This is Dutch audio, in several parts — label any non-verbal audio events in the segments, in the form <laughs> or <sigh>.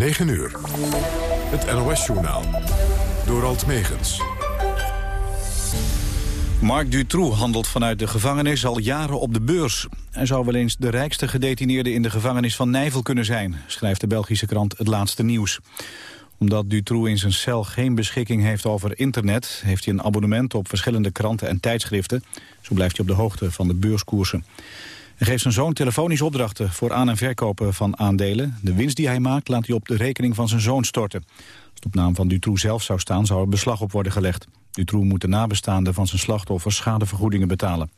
9 uur. Het NOS-journaal. Door Alt Megens. Marc Dutroux handelt vanuit de gevangenis al jaren op de beurs. Hij zou wel eens de rijkste gedetineerde in de gevangenis van Nijvel kunnen zijn... schrijft de Belgische krant Het Laatste Nieuws. Omdat Dutroux in zijn cel geen beschikking heeft over internet... heeft hij een abonnement op verschillende kranten en tijdschriften. Zo blijft hij op de hoogte van de beurskoersen. Hij geeft zijn zoon telefonisch opdrachten voor aan- en verkopen van aandelen. De winst die hij maakt laat hij op de rekening van zijn zoon storten. Als het op naam van Dutroux zelf zou staan, zou er beslag op worden gelegd. Dutroux moet de nabestaanden van zijn slachtoffers schadevergoedingen betalen.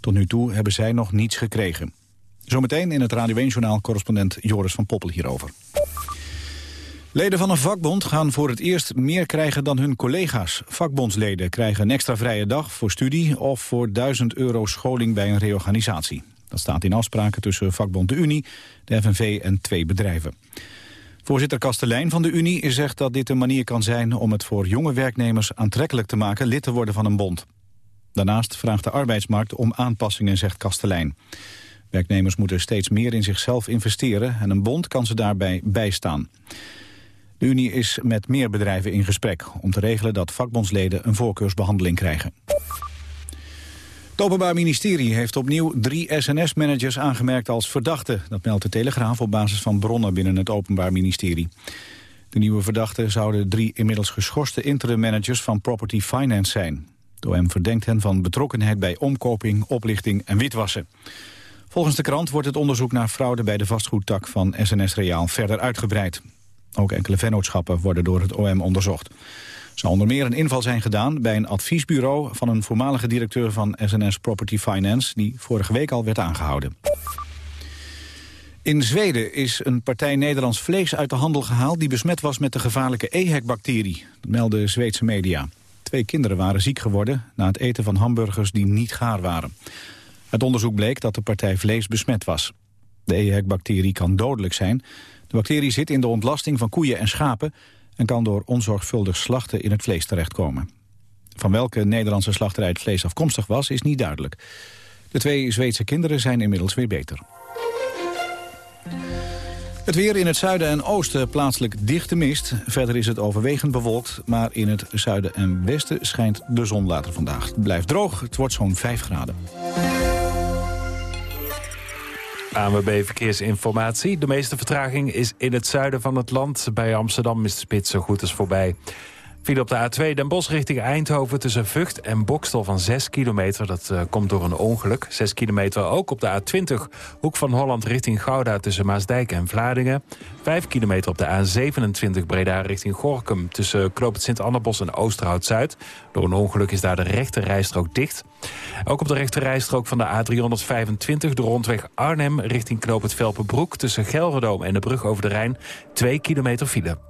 Tot nu toe hebben zij nog niets gekregen. Zometeen in het Radio 1-journaal correspondent Joris van Poppel hierover. Leden van een vakbond gaan voor het eerst meer krijgen dan hun collega's. Vakbondsleden krijgen een extra vrije dag voor studie... of voor 1000 euro scholing bij een reorganisatie. Dat staat in afspraken tussen vakbond de Unie, de FNV en twee bedrijven. Voorzitter Kastelein van de Unie zegt dat dit een manier kan zijn... om het voor jonge werknemers aantrekkelijk te maken lid te worden van een bond. Daarnaast vraagt de arbeidsmarkt om aanpassingen, zegt Kastelein. Werknemers moeten steeds meer in zichzelf investeren... en een bond kan ze daarbij bijstaan. De Unie is met meer bedrijven in gesprek... om te regelen dat vakbondsleden een voorkeursbehandeling krijgen. Het Openbaar Ministerie heeft opnieuw drie SNS-managers aangemerkt als verdachten. Dat meldt de Telegraaf op basis van bronnen binnen het Openbaar Ministerie. De nieuwe verdachten zouden drie inmiddels geschorste interim-managers van Property Finance zijn. De OM verdenkt hen van betrokkenheid bij omkoping, oplichting en witwassen. Volgens de krant wordt het onderzoek naar fraude bij de vastgoedtak van SNS Reaal verder uitgebreid. Ook enkele vennootschappen worden door het OM onderzocht zou onder meer een inval zijn gedaan bij een adviesbureau van een voormalige directeur van SNS Property Finance die vorige week al werd aangehouden. In Zweden is een partij Nederlands vlees uit de handel gehaald die besmet was met de gevaarlijke EHEC-bacterie. Melden Zweedse media. Twee kinderen waren ziek geworden na het eten van hamburgers die niet gaar waren. Het onderzoek bleek dat de partij vlees besmet was. De EHEC-bacterie kan dodelijk zijn. De bacterie zit in de ontlasting van koeien en schapen en kan door onzorgvuldig slachten in het vlees terechtkomen. Van welke Nederlandse slachterij het vlees afkomstig was, is niet duidelijk. De twee Zweedse kinderen zijn inmiddels weer beter. Het weer in het zuiden en oosten plaatselijk dichte mist. Verder is het overwegend bewolkt, maar in het zuiden en westen schijnt de zon later vandaag. Het blijft droog, het wordt zo'n 5 graden. ANWB Verkeersinformatie. De meeste vertraging is in het zuiden van het land. Bij Amsterdam is de spits zo goed als voorbij. Viel op de A2 Den Bosch richting Eindhoven tussen Vught en Bokstel van 6 kilometer. Dat uh, komt door een ongeluk. 6 kilometer ook op de A20 Hoek van Holland richting Gouda tussen Maasdijk en Vlaardingen. 5 kilometer op de A27 Breda richting Gorkum tussen Knoop het Sint-Annabos en Oosterhout-Zuid. Door een ongeluk is daar de rechte rijstrook dicht. Ook op de rechte rijstrook van de A325 de rondweg Arnhem richting Knoop het Velpenbroek tussen Gelredoom en de brug over de Rijn 2 kilometer file.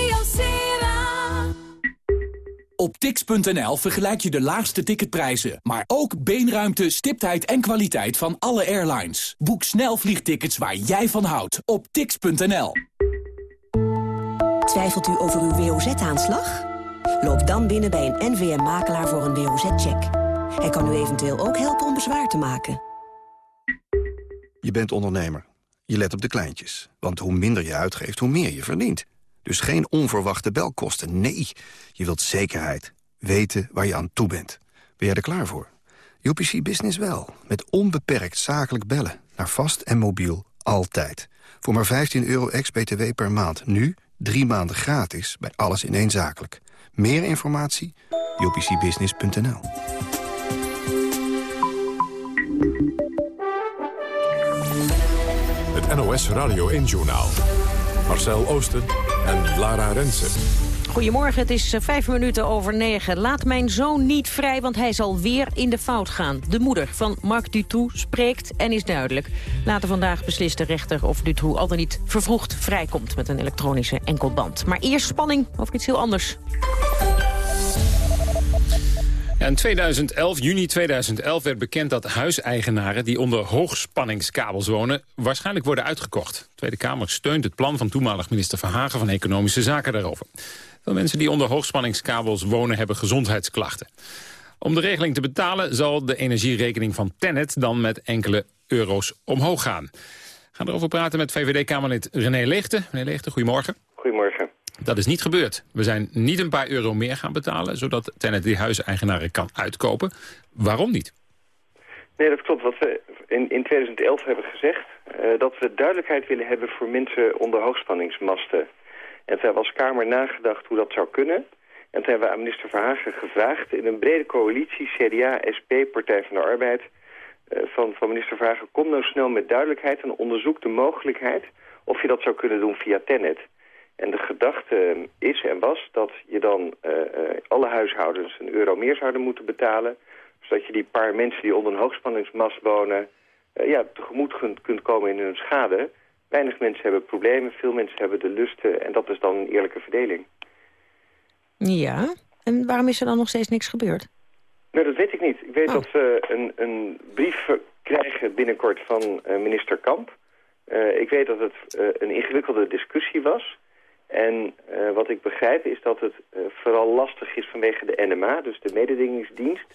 Op tix.nl vergelijk je de laagste ticketprijzen, maar ook beenruimte, stiptheid en kwaliteit van alle airlines. Boek snel vliegtickets waar jij van houdt op tix.nl. Twijfelt u over uw WOZ-aanslag? Loop dan binnen bij een NVM-makelaar voor een WOZ-check. Hij kan u eventueel ook helpen om bezwaar te maken. Je bent ondernemer. Je let op de kleintjes. Want hoe minder je uitgeeft, hoe meer je verdient. Dus geen onverwachte belkosten. Nee, je wilt zekerheid. Weten waar je aan toe bent. Ben jij er klaar voor? UPC Business wel. Met onbeperkt zakelijk bellen. Naar vast en mobiel. Altijd. Voor maar 15 euro ex-BTW per maand. Nu drie maanden gratis bij alles in één zakelijk. Meer informatie? upcbusiness.nl Het NOS Radio 1-journaal. Marcel Oosten en Lara Rensen. Goedemorgen, het is eh, vijf minuten over negen. Laat mijn zoon niet vrij, want hij zal weer in de fout gaan. De moeder van Marc Dutroux spreekt en is duidelijk. Later vandaag beslist de rechter of Dutroux al dan niet vervroegd vrijkomt... met een elektronische enkelband. Maar eerst spanning over iets heel anders. In 2011, juni 2011 werd bekend dat huiseigenaren die onder hoogspanningskabels wonen waarschijnlijk worden uitgekocht. De Tweede Kamer steunt het plan van toenmalig minister Verhagen van Economische Zaken daarover. Veel mensen die onder hoogspanningskabels wonen hebben gezondheidsklachten. Om de regeling te betalen zal de energierekening van Tennet dan met enkele euro's omhoog gaan. We gaan erover praten met VVD-Kamerlid René Leegte. Meneer Leegte, goedemorgen. Goedemorgen. Dat is niet gebeurd. We zijn niet een paar euro meer gaan betalen... zodat Tennet die huiseigenaren kan uitkopen. Waarom niet? Nee, dat klopt. Wat we in, in 2011 hebben gezegd... Uh, dat we duidelijkheid willen hebben voor mensen onder hoogspanningsmasten. En toen hebben we als Kamer nagedacht hoe dat zou kunnen. En toen hebben we aan minister Verhagen gevraagd... in een brede coalitie, CDA, SP, Partij van de Arbeid... Uh, van, van minister Verhagen, kom nou snel met duidelijkheid... en onderzoek de mogelijkheid of je dat zou kunnen doen via Tennet. En de gedachte is en was dat je dan uh, uh, alle huishoudens een euro meer zouden moeten betalen. Zodat je die paar mensen die onder een hoogspanningsmast wonen... Uh, ja, tegemoet kunt, kunt komen in hun schade. Weinig mensen hebben problemen, veel mensen hebben de lusten... en dat is dan een eerlijke verdeling. Ja, en waarom is er dan nog steeds niks gebeurd? Nou, dat weet ik niet. Ik weet oh. dat we een, een brief krijgen binnenkort van minister Kamp. ik weet dat het een ingewikkelde discussie was... En uh, wat ik begrijp is dat het uh, vooral lastig is vanwege de NMA, dus de mededingingsdienst.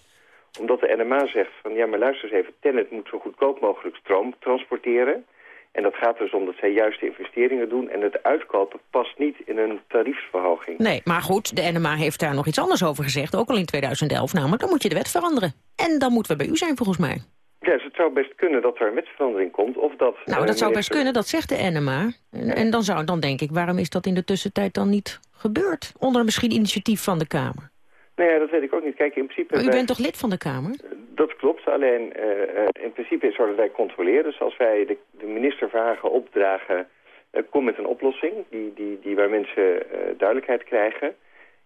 Omdat de NMA zegt van ja, maar luister eens even, Tennet moet zo goedkoop mogelijk stroom transporteren. En dat gaat dus om dat zij juiste investeringen doen. En het uitkopen past niet in een tariefsverhoging. Nee, maar goed, de NMA heeft daar nog iets anders over gezegd. Ook al in 2011 namelijk. Dan moet je de wet veranderen. En dan moeten we bij u zijn volgens mij. Ja, dus het zou best kunnen dat er een wetsverandering komt. Of dat, nou, dat zou best kunnen, dat zegt de NMA. En, en, dan, zou, dan denk ik, waarom is dat in de tussentijd dan niet gebeurd? Onder misschien initiatief van de Kamer. Nee, nou dat weet ik ook niet. Kijk, in principe... Maar u bent toch lid van de Kamer? Dat klopt, alleen uh, in principe is dat wij controleren. Dus als wij de, de minister vragen opdragen, uh, kom met een oplossing... Die, die, die waar mensen uh, duidelijkheid krijgen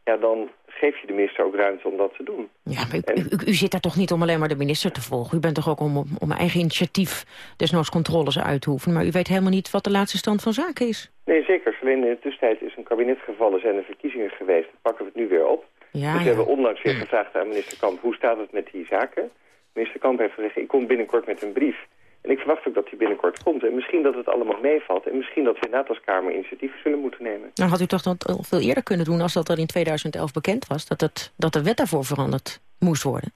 ja, dan geef je de minister ook ruimte om dat te doen. Ja, maar u, u, u, zit daar toch niet om alleen maar de minister te volgen? U bent toch ook om, om eigen initiatief desnoods controles uit te oefenen... maar u weet helemaal niet wat de laatste stand van zaken is? Nee, zeker. In de tussentijd is een kabinet gevallen, zijn er verkiezingen geweest. Dan pakken we het nu weer op. Ja, dus we hebben onlangs weer gevraagd aan minister Kamp... hoe staat het met die zaken? Minister Kamp heeft gezegd, ik kom binnenkort met een brief... En ik verwacht ook dat die binnenkort komt. En misschien dat het allemaal meevalt. En misschien dat we inderdaad als Kamer initiatieven zullen moeten nemen. Nou had u toch dat al veel eerder kunnen doen als dat al in 2011 bekend was. Dat, het, dat de wet daarvoor veranderd moest worden.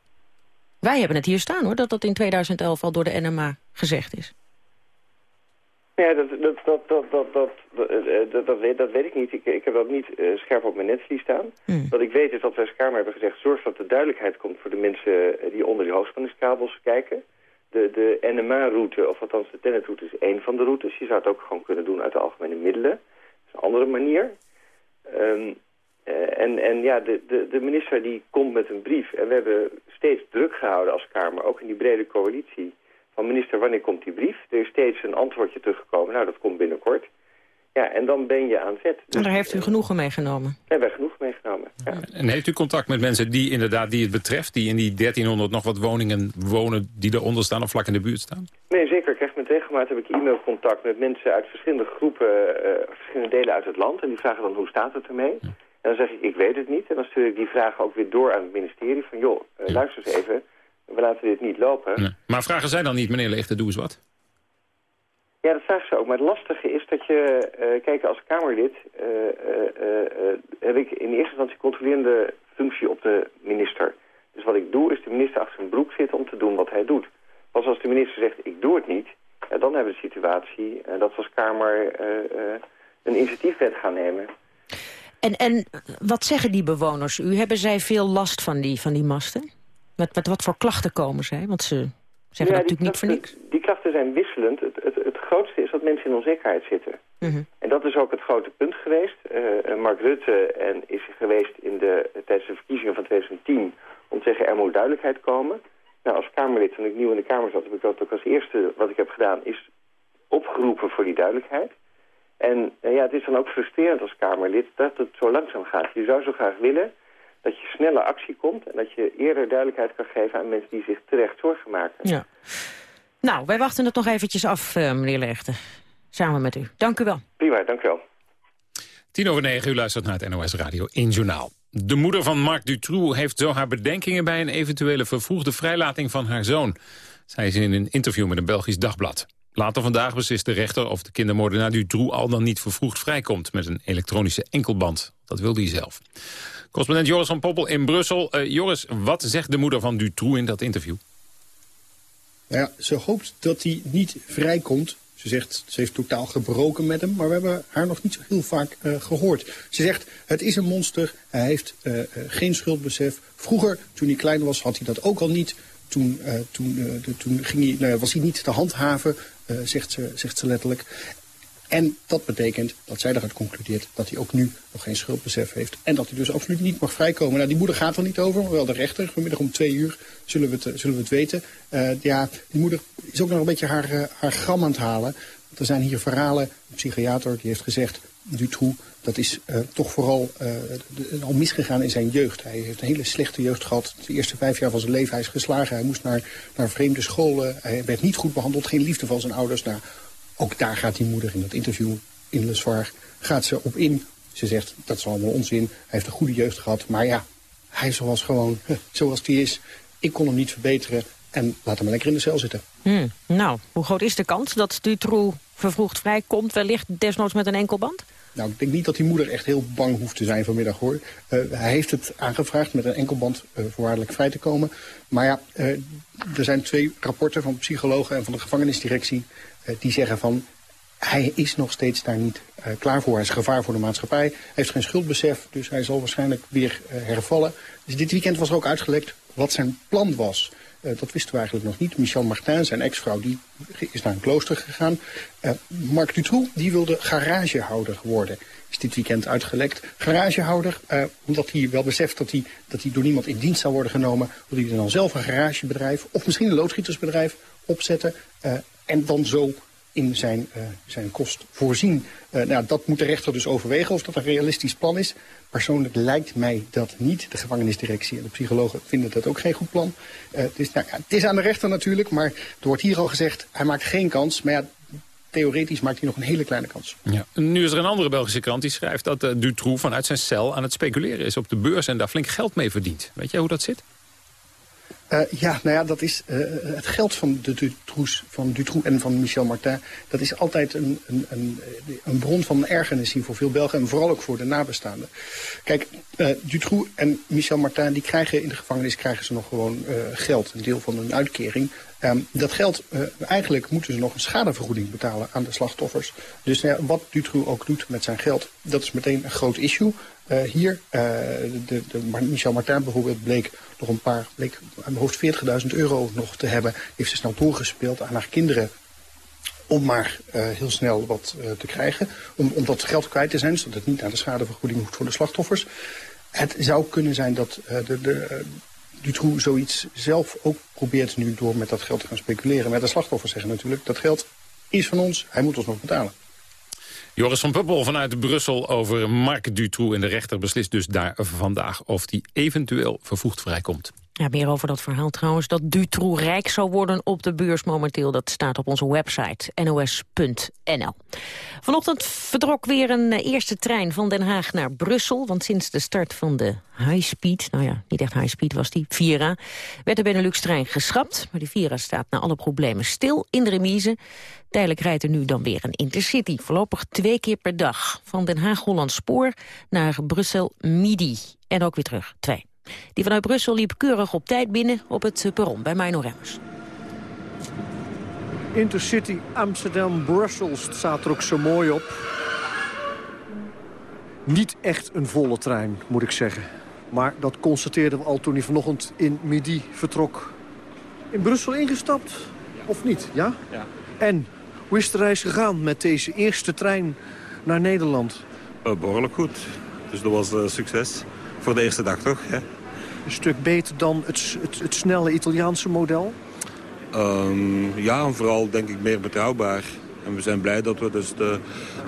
Wij hebben het hier staan hoor, dat dat in 2011 al door de NMA gezegd is. Ja, dat, dat, dat, dat, dat, dat, dat, dat, weet, dat weet ik niet. Ik, ik heb dat niet uh, scherp op mijn netvlies staan. Hmm. Wat ik weet is dat wij als Kamer hebben gezegd... zorg dat er duidelijkheid komt voor de mensen die onder die hoogspanningskabels kijken de, de NMA-route, of althans de tennetroute, is één van de routes. Je zou het ook gewoon kunnen doen uit de algemene middelen. Dat is een andere manier. Um, uh, en, en ja, de, de, de minister die komt met een brief. En we hebben steeds druk gehouden als Kamer, ook in die brede coalitie. Van minister, wanneer komt die brief? Er is steeds een antwoordje teruggekomen. Nou, dat komt binnenkort. Ja, en dan ben je aan zet. Dus, en daar heeft u genoegen meegenomen? We hebben genoeg meegenomen, ja. En heeft u contact met mensen die inderdaad die het betreft... die in die 1300 nog wat woningen wonen die eronder staan of vlak in de buurt staan? Nee, zeker. Ik krijg met regelmaat heb ik e-mailcontact met mensen uit verschillende groepen... Uh, verschillende delen uit het land. En die vragen dan hoe staat het ermee? Ja. En dan zeg ik, ik weet het niet. En dan stuur ik die vragen ook weer door aan het ministerie. Van joh, uh, ja. luister eens even, we laten dit niet lopen. Nee. Maar vragen zij dan niet, meneer Leegte, doe eens wat? Ja, dat vragen ze ook. Maar het lastige is dat je, uh, kijk, als Kamerlid uh, uh, heb ik in eerste instantie controlerende functie op de minister. Dus wat ik doe is de minister achter zijn broek zitten om te doen wat hij doet. Pas als de minister zegt, ik doe het niet, dan hebben we de situatie dat we als Kamer een initiatiefwet gaan nemen. En, en wat zeggen die bewoners u? Hebben zij veel last van die, van die masten? Wat, wat, wat voor klachten komen zij? Want ze zeggen ja, dat natuurlijk niet voor niks. Die klachten zijn wisselend. Het, het, het grootste is dat mensen in onzekerheid zitten. -hmm. En dat is ook het grote punt geweest. Uh, Mark Rutte en is geweest in de, tijdens de verkiezingen van 2010 om te zeggen er moet duidelijkheid komen. Nou, als Kamerlid, toen ik nieuw in de Kamer zat, heb ik dat ook als eerste wat ik heb gedaan, is opgeroepen voor die duidelijkheid. En ja, het is dan ook frustrerend als Kamerlid dat het zo langzaam gaat. Je zou zo graag willen dat je sneller actie komt... en dat je eerder duidelijkheid kan geven aan mensen die zich terecht zorgen maken. Ja. Nou, wij wachten het nog eventjes af, uh, meneer Lechter. Samen met u. Dank u wel. Prima, dank u wel. Tien over negen, u luistert naar het NOS Radio in Journaal. De moeder van Marc Dutroux heeft zo haar bedenkingen... bij een eventuele vervroegde vrijlating van haar zoon. Zij is in een interview met een Belgisch dagblad. Later vandaag beslist de rechter of de kindermoordenaar Dutroux... al dan niet vervroegd vrijkomt met een elektronische enkelband. Dat wilde hij zelf. Correspondent Joris van Poppel in Brussel. Uh, Joris, wat zegt de moeder van Dutroux in dat interview? Nou ja, ze hoopt dat hij niet vrijkomt. Ze zegt, ze heeft totaal gebroken met hem, maar we hebben haar nog niet zo heel vaak uh, gehoord. Ze zegt, het is een monster, hij heeft uh, geen schuldbesef. Vroeger, toen hij klein was, had hij dat ook al niet. Toen, toen, toen ging hij, nou was hij niet te handhaven, zegt, ze, zegt ze letterlijk. En dat betekent dat zij eruit concludeert dat hij ook nu nog geen schuldbesef heeft. En dat hij dus absoluut niet mag vrijkomen. Nou, die moeder gaat er niet over, maar wel de rechter. Vanmiddag om twee uur zullen we het, zullen we het weten. Uh, ja, die moeder is ook nog een beetje haar, uh, haar gram aan het halen. Want er zijn hier verhalen, een psychiater die heeft gezegd... Dutroux, dat is toch vooral al misgegaan in zijn jeugd. Hij heeft een hele slechte jeugd gehad. De eerste vijf jaar van zijn leven, hij is geslagen. Hij moest naar, naar vreemde scholen. Hij werd niet goed behandeld, geen liefde van zijn ouders. Nou, ook daar gaat die moeder in dat interview in Le Soir, gaat ze op in. Ze zegt, dat is allemaal onzin. Hij heeft een goede jeugd gehad. Maar ja, hij zoals gewoon, <laughs> zoals hij is. Ik kon hem niet verbeteren. En laat hem maar lekker in de cel zitten. Hmm. Nou, hoe groot is de kans dat Dutroux vervroegd vrijkomt? Wellicht desnoods met een enkelband? Nou, ik denk niet dat die moeder echt heel bang hoeft te zijn vanmiddag, hoor. Uh, hij heeft het aangevraagd met een enkelband uh, voorwaardelijk vrij te komen. Maar ja, uh, er zijn twee rapporten van psychologen en van de gevangenisdirectie... die zeggen van, hij is nog steeds daar niet klaar voor. Hij is gevaar voor de maatschappij, hij heeft geen schuldbesef... dus hij zal waarschijnlijk weer hervallen. Dus dit weekend was er ook uitgelekt wat zijn plan was... Uh, dat wisten we eigenlijk nog niet. Michel Martin, zijn ex-vrouw, die is naar een klooster gegaan. Uh, Marc Dutroux, die wilde garagehouder worden. Is dit weekend uitgelekt. Garagehouder, uh, omdat hij wel beseft dat hij, dat hij door niemand in dienst zou worden genomen... wil hij dan zelf een garagebedrijf of misschien een loodgietersbedrijf opzetten... en dan zo in zijn, uh, zijn kost voorzien. Uh, nou, dat moet de rechter dus overwegen of dat een realistisch plan is. Persoonlijk lijkt mij dat niet. De gevangenisdirectie en de psychologen vinden dat ook geen goed plan. Het, is, nou, ja, het is aan de rechter natuurlijk, maar er wordt hier al gezegd... hij maakt geen kans, maar ja, theoretisch maakt hij nog een hele kleine kans. Ja. Nu is er een andere Belgische krant die schrijft dat Dutroux vanuit zijn cel aan het speculeren is op de beurs... en daar flink geld mee verdient. Weet jij hoe dat zit? Uh, ja, nou ja, dat is uh, het geld van, de Dutroux, van Dutroux en van Michel Martin. Dat is altijd een, een, een, een bron van ergernis hier voor veel Belgen en vooral ook voor de nabestaanden. Kijk, uh, Dutroux en Michel Martin, die krijgen in de gevangenis krijgen ze nog gewoon geld, een deel van hun uitkering. Um, dat geld, eigenlijk moeten ze nog een schadevergoeding betalen aan de slachtoffers. Dus nou wat Dutroux ook doet met zijn geld, dat is meteen een groot issue. Uh, hier, uh, de, de Michel Martin bijvoorbeeld bleek nog een paar, bleek aan hoofd 40.000 euro nog te hebben. Heeft ze snel doorgespeeld aan haar kinderen om maar uh, heel snel wat te krijgen. Om, om dat geld kwijt te zijn, zodat het niet aan de schadevergoeding hoeft voor de slachtoffers. Het zou kunnen zijn dat de, de Dutroux zoiets zelf ook probeert nu door met dat geld te gaan speculeren. Maar de slachtoffers zeggen natuurlijk, dat geld is van ons, hij moet ons nog betalen. Joris van Puppel vanuit Brussel over Marc Dutroux. En de rechter beslist dus daar vandaag of die eventueel vervoegd vrijkomt. Ja, meer over dat verhaal trouwens. Dat Dutroux rijk zou worden op de beurs momenteel. Dat staat op onze website nos.nl. Vanochtend vertrok weer een eh, eerste trein van Den Haag naar Brussel. Want sinds de start van de High Speed, nou ja, niet echt High Speed was die, Vira... werd de Benelux-trein geschrapt. Maar die Vira staat na alle problemen stil in de remise. Tijdelijk rijdt er nu dan weer een Intercity. Voorlopig twee keer per dag. Van Den Haag-Holland Spoor naar Brussel-Midi. En ook weer terug, twee. Die vanuit Brussel liep keurig op tijd binnen op het perron bij Mino Remmers. Intercity Amsterdam-Brussels staat er ook zo mooi op. Niet echt een volle trein, moet ik zeggen. Maar dat constateerden we al toen hij vanochtend in Midi vertrok. In Brussel ingestapt, of niet? Ja? Ja. En, hoe is de reis gegaan met deze eerste trein naar Nederland? Uh, behoorlijk goed. Dus dat was uh, succes. Voor de eerste dag, toch? Ja. Een stuk beter dan het, het, het snelle Italiaanse model? Um, ja, en vooral denk ik meer betrouwbaar. En we zijn blij dat we dus de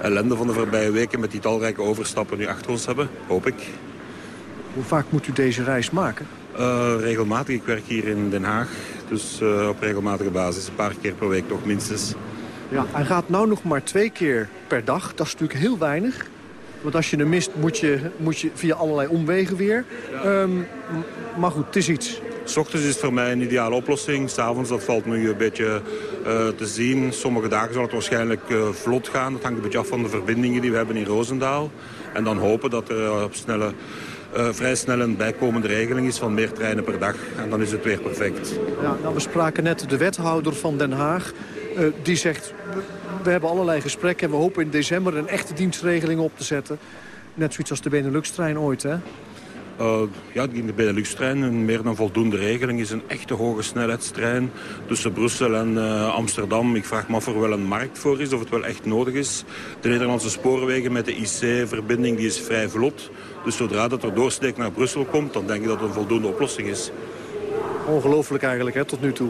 ellende van de voorbije weken... met die talrijke overstappen nu achter ons hebben, hoop ik. Hoe vaak moet u deze reis maken? Uh, regelmatig. Ik werk hier in Den Haag. Dus uh, op regelmatige basis. Een paar keer per week toch minstens. Ja, hij gaat nou nog maar twee keer per dag. Dat is natuurlijk heel weinig. Want als je hem mist, moet je, moet je via allerlei omwegen weer. Um, maar goed, het is iets. S ochtends is het voor mij een ideale oplossing. S'avonds, dat valt nu een beetje uh, te zien. Sommige dagen zal het waarschijnlijk uh, vlot gaan. Dat hangt een beetje af van de verbindingen die we hebben in Roosendaal. En dan hopen dat er op snelle uh, vrij snel een bijkomende regeling is van meer treinen per dag. En dan is het weer perfect. Ja, nou, we spraken net de wethouder van Den Haag. Die zegt, we, hebben allerlei gesprekken en we hopen in december een echte dienstregeling op te zetten. Net zoiets als de Benelux-trein ooit, hè? Uh, ja, de Benelux-trein, een meer dan voldoende regeling, is een echte hoge snelheidstrein tussen Brussel en uh, Amsterdam. Ik vraag me af of er wel een markt voor is, of het wel echt nodig is. De Nederlandse spoorwegen met de IC-verbinding die is vrij vlot. Dus zodra dat er doorsteek naar Brussel komt, dan denk ik dat het een voldoende oplossing is. Ongelooflijk eigenlijk, hè, tot nu toe.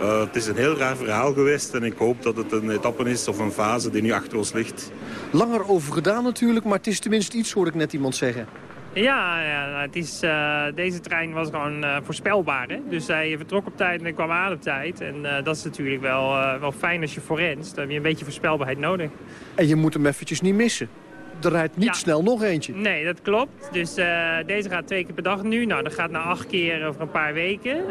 Uh, het is een heel raar verhaal geweest en ik hoop dat het een etappe is of een fase die nu achter ons ligt. Langer over gedaan natuurlijk, maar het is tenminste iets, hoorde ik net iemand zeggen. Ja, ja het is, uh, deze trein was gewoon uh, voorspelbaar. Hè? Dus hij vertrok op tijd en hij kwam aan op tijd. En uh, dat is natuurlijk wel, wel fijn als je forens. Dan heb je een beetje voorspelbaarheid nodig. En je moet hem eventjes niet missen. Er rijdt niet ja. snel nog eentje. Nee, dat klopt. Dus deze gaat twee keer per dag nu. Nou, dat gaat naar acht keer over een paar weken.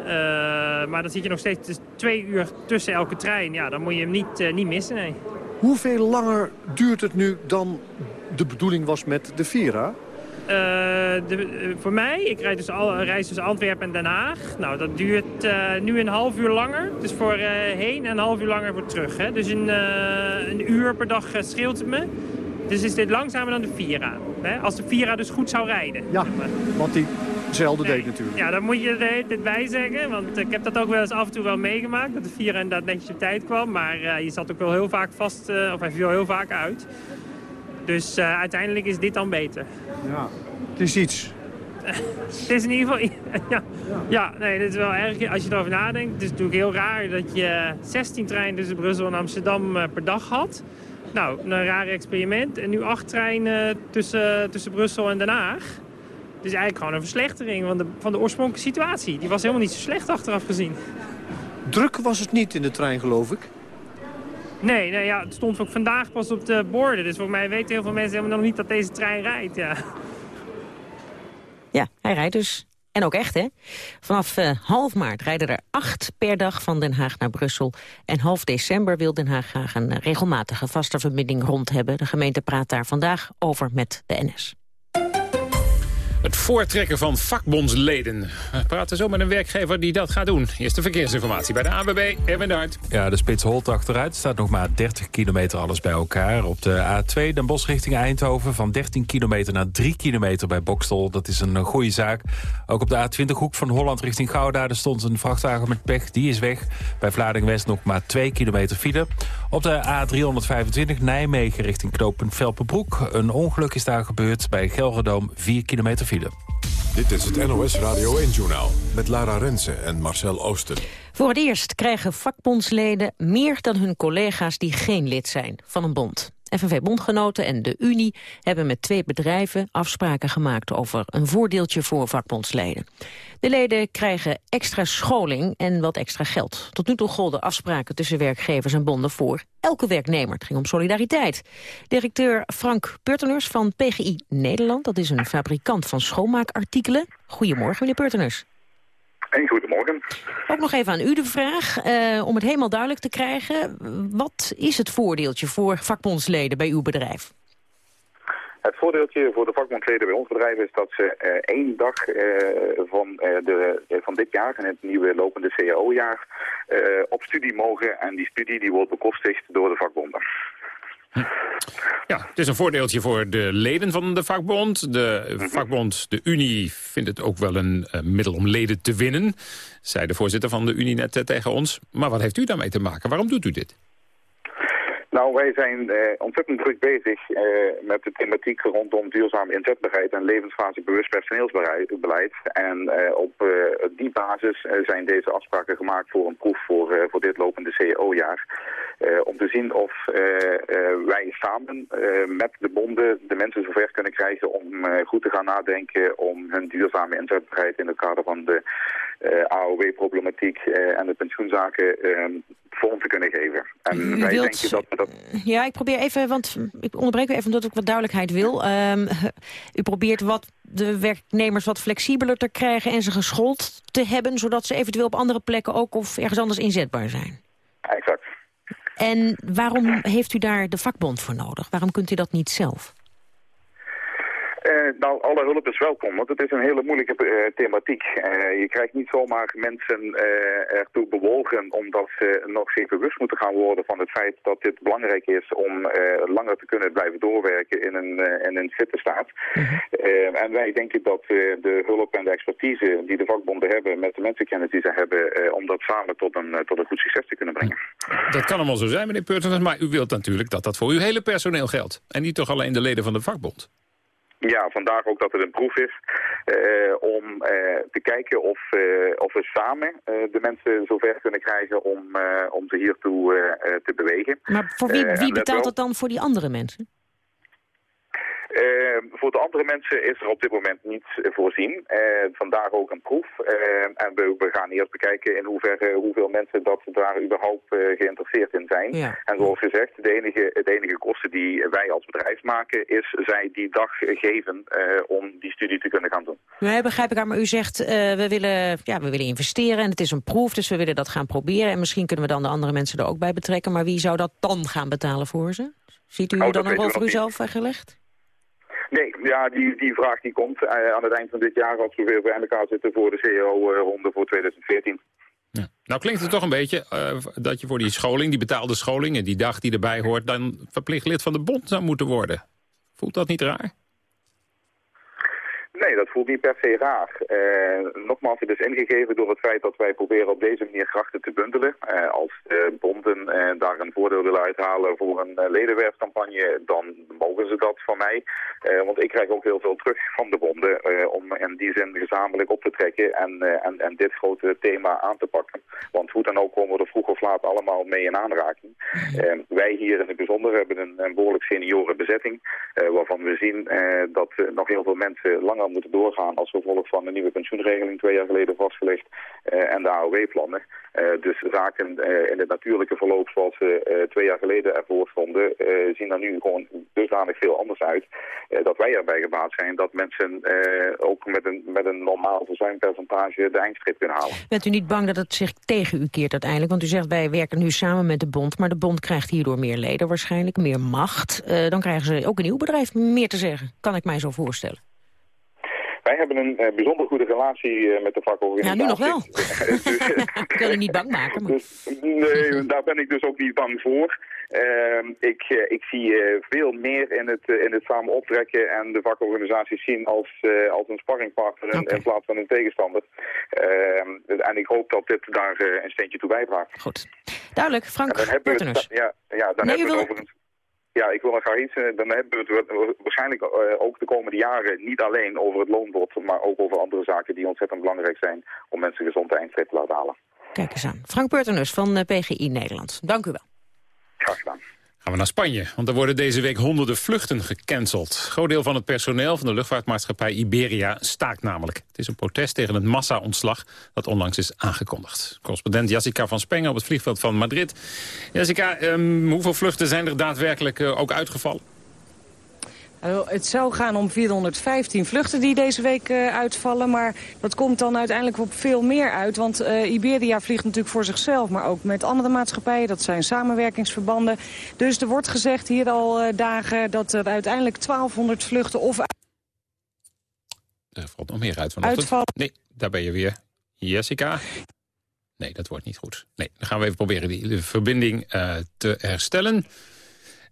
maar dan zit je nog steeds dus twee uur tussen elke trein. Ja, dan moet je hem niet, niet missen, nee. Hoeveel langer duurt het nu dan de bedoeling was met de Vira? Uh, de, uh, voor mij, ik rijd dus al, reis tussen Antwerpen en Den Haag. Nou, dat duurt uh, nu een half uur langer. Dus voor heen en een half uur langer voor terug. Hè? Dus een, een uur per dag scheelt het me. Dus is dit langzamer dan de Vira. Hè? Als de Vira dus goed zou rijden. Ja, want die zelden nee. deed natuurlijk. Ja, daar moet je er tijd bij zeggen. Want ik heb dat ook wel eens af en toe wel meegemaakt. Dat de Vira inderdaad netjes op tijd kwam. Maar je zat ook wel heel vaak vast, of hij viel heel vaak uit. Dus uh, uiteindelijk is dit dan beter. Ja, het is iets. <laughs> het is in ieder geval... <laughs> ja, ja, nee, dit is wel erg. Als je erover nadenkt, het is natuurlijk heel raar dat je 16 treinen tussen Brussel en Amsterdam per dag had. Nou, een raar experiment. En nu acht treinen tussen, tussen Brussel en Den Haag. Het is eigenlijk gewoon een verslechtering van de, van de oorspronkelijke situatie. Die was helemaal niet zo slecht achteraf gezien. Druk was het niet in de trein, geloof ik. Nee, nee ja, het stond ook vandaag pas op de borden. Dus volgens mij weten heel veel mensen helemaal nog niet dat deze trein rijdt. Ja, ja hij rijdt dus. En ook echt, hè? Vanaf uh, half maart rijden er acht per dag van Den Haag naar Brussel. En half december wil Den Haag graag een uh, regelmatige vaste verbinding rond hebben. De gemeente praat daar vandaag over met de NS. Het voortrekken van vakbondsleden. Praten zo met een werkgever die dat gaat doen. Eerste verkeersinformatie bij de ABB, Erwin Duit. Ja, de spits holt achteruit. staat nog maar 30 kilometer alles bij elkaar. Op de A2 Den Bosch richting Eindhoven. Van 13 kilometer naar 3 kilometer bij Bokstel. Dat is een goede zaak. Ook op de A20 hoek van Holland richting Gouda. Er stond een vrachtwagen met pech. Die is weg. Bij Vlaarding-West nog maar 2 kilometer file. Op de A325 Nijmegen richting knooppunt Velpenbroek. Een ongeluk is daar gebeurd. Bij Gelredoom 4 kilometer file. Dit is het NOS Radio 1-journaal met Lara Rensen en Marcel Oosten. Voor het eerst krijgen vakbondsleden meer dan hun collega's die geen lid zijn van een bond. FNV-bondgenoten en de Unie hebben met twee bedrijven afspraken gemaakt over een voordeeltje voor vakbondsleden. De leden krijgen extra scholing en wat extra geld. Tot nu toe golden afspraken tussen werkgevers en bonden voor elke werknemer. Het ging om solidariteit. Directeur Frank Purteners van PGI Nederland, dat is een fabrikant van schoonmaakartikelen. Goedemorgen, meneer Purteners. Ook nog even aan u de vraag, uh, om het helemaal duidelijk te krijgen. Wat is het voordeeltje voor vakbondsleden bij uw bedrijf? Het voordeeltje voor de vakbondsleden bij ons bedrijf is dat ze uh, één dag uh, van, de, van dit jaar, en het nieuwe lopende CAO-jaar, op studie mogen. En die studie die wordt bekostigd door de vakbonden. Ja, het is een voordeeltje voor de leden van de vakbond. De vakbond, de Unie, vindt het ook wel een uh, middel om leden te winnen. Zei de voorzitter van de Unie net uh, tegen ons. Maar wat heeft u daarmee te maken? Waarom doet u dit? Nou, wij zijn eh, ontzettend druk bezig eh, met de thematiek rondom duurzame inzetbaarheid en levensfasebewust personeelsbeleid. En eh, op die basis zijn deze afspraken gemaakt voor een proef voor, voor dit lopende CEO-jaar. Om te zien of wij samen met de bonden de mensen zover kunnen krijgen om goed te gaan nadenken om hun duurzame inzetbaarheid in het kader van de AOW-problematiek en de pensioenzaken eh, vorm te kunnen geven. En U wij wilt- denken dat we dat... Ja, ik probeer even, want ik onderbreek u even omdat ik wat duidelijkheid wil. Ehm, <laughs> u probeert wat de werknemers wat flexibeler te krijgen en ze geschoold te hebben, zodat ze eventueel op andere plekken ook of ergens anders inzetbaar zijn. Exact. En waarom heeft u daar de vakbond voor nodig? Waarom kunt u dat niet zelf? Eh, nou, alle hulp is welkom, want het is een hele moeilijke eh, thematiek. Eh, je krijgt niet zomaar mensen ertoe bewogen omdat ze nog zich bewust moeten gaan worden van het feit dat dit belangrijk is om langer te kunnen blijven doorwerken in een, in een fitte staat. Eh, en wij denken dat de hulp en de expertise die de vakbonden hebben met de mensenkennis die ze hebben, om dat samen tot een, tot een goed succes te kunnen brengen. Dat kan allemaal zo zijn, meneer Purtens, maar u wilt natuurlijk dat dat voor uw hele personeel geldt. En niet toch alleen de leden van de vakbond. Ja, vandaag ook dat het een proef is eh, om eh, te kijken of, eh, of we samen de mensen zover kunnen krijgen om, om ze hiertoe te bewegen. Maar voor wie, wie betaalt dat dan voor die andere mensen? Eh, voor de andere mensen is er op dit moment niet eh, voorzien. Eh, vandaar ook een proef. Eh, en we, we gaan eerst bekijken in hoeverre hoeveel mensen dat daar überhaupt eh, geïnteresseerd in zijn. Ja. En zoals gezegd, de enige, de enige kosten die wij als bedrijf maken is zij die dag geven eh, om die studie te kunnen gaan doen. Nee, begrijp ik haar, maar u zegt we, willen, ja, we willen investeren en het is een proef, dus we willen dat gaan proberen. En misschien kunnen we dan de andere mensen er ook bij betrekken. Maar wie zou dat dan gaan betalen voor ze? Ziet u Oh, dat dan een rol voor uzelf weggelegd? Nee, ja, die, die vraag die komt eh, aan het eind van dit jaar als we weer bij elkaar zitten voor de CEO-ronde voor 2014. Nou klinkt het toch een beetje eh, dat je voor die scholing, die betaalde scholing... en die dag die erbij hoort, dan verplicht lid van de bond zou moeten worden. Voelt dat niet raar? Nee, dat voelt niet per se raar. Eh, nogmaals, het is ingegeven door het feit dat wij proberen op deze manier krachten te bundelen. Eh, als de bonden eh, daar een voordeel willen uithalen voor een uh, ledenwerfcampagne, dan mogen ze dat van mij. Want ik krijg ook heel veel terug van de bonden om in die zin gezamenlijk op te trekken en, en, en dit grote thema aan te pakken. Want hoe dan ook komen we er vroeg of laat allemaal mee in aanraking. Wij hier in het bijzonder hebben een, een behoorlijk senioren bezetting, eh, waarvan we zien dat nog heel veel mensen langer moeten doorgaan als gevolg van de nieuwe pensioenregeling twee jaar geleden vastgelegd eh, en de AOW-plannen. Eh, dus zaken eh, in het natuurlijke verloop zoals ze twee jaar geleden ervoor stonden, zien er nu gewoon dusdanig veel anders uit. dat wij erbij gebaat zijn dat mensen ook met een, met een normaal verzuimpercentage de eindstreep kunnen halen. Bent u niet bang dat het zich tegen u keert uiteindelijk? Want u zegt wij werken nu samen met de bond, maar de bond krijgt hierdoor meer leden waarschijnlijk, meer macht. Dan krijgen ze ook een nieuw bedrijf meer te zeggen, kan ik mij zo voorstellen. Wij hebben een eh, bijzonder goede relatie eh, met de Ja, vakorganisatie. nu nog wel. Dus- <laughs> ik wil u niet bang maken, maar... Dus, nee, daar ben ik dus ook niet bang voor. Ehm, ik, eh, ik zie eh, veel meer in het, eh, in het samen optrekken en de vakorganisaties zien als, eh, als een sparringpartner in, in plaats van een tegenstander. Ehm, en ik hoop dat dit daar eh, een steentje toe bijdraagt. Goed. Duidelijk, Frank En dan hebben we het, ja, ja, dan Nee, hebben we over een... Ja, ik wil nog graag iets. eh, Dan hebben we het waarschijnlijk eh, ook de komende jaren niet alleen over het loonbod, maar ook over andere zaken die ontzettend belangrijk zijn om mensen gezond de eindstreep te laten halen. Kijk eens aan. Frank Burtenus van eh, PGI Nederland. Dank u wel. Graag gedaan. Gaan we naar Spanje, want er worden deze week honderden vluchten gecanceld. Groot deel van het personeel van de luchtvaartmaatschappij Iberia staakt namelijk. Het is een protest tegen het massa-ontslag dat onlangs is aangekondigd. Correspondent Jessica van Spengen op het vliegveld van Madrid. Jessica, ehm, hoeveel vluchten zijn er daadwerkelijk eh, ook uitgevallen? Uh, Het zou gaan om 415 vluchten die deze week uh, uitvallen. Maar dat komt dan uiteindelijk op veel meer uit. Want uh, Iberia vliegt natuurlijk voor zichzelf, maar ook met andere maatschappijen. Dat zijn samenwerkingsverbanden. Dus er wordt gezegd hier al uh, dagen dat er uiteindelijk 1200 vluchten of... Er valt nog meer uit vanochtend. Uitval. Nee, daar ben je weer. Jessica? Nee, dat wordt niet goed. Nee, dan gaan we even proberen die verbinding uh, te herstellen.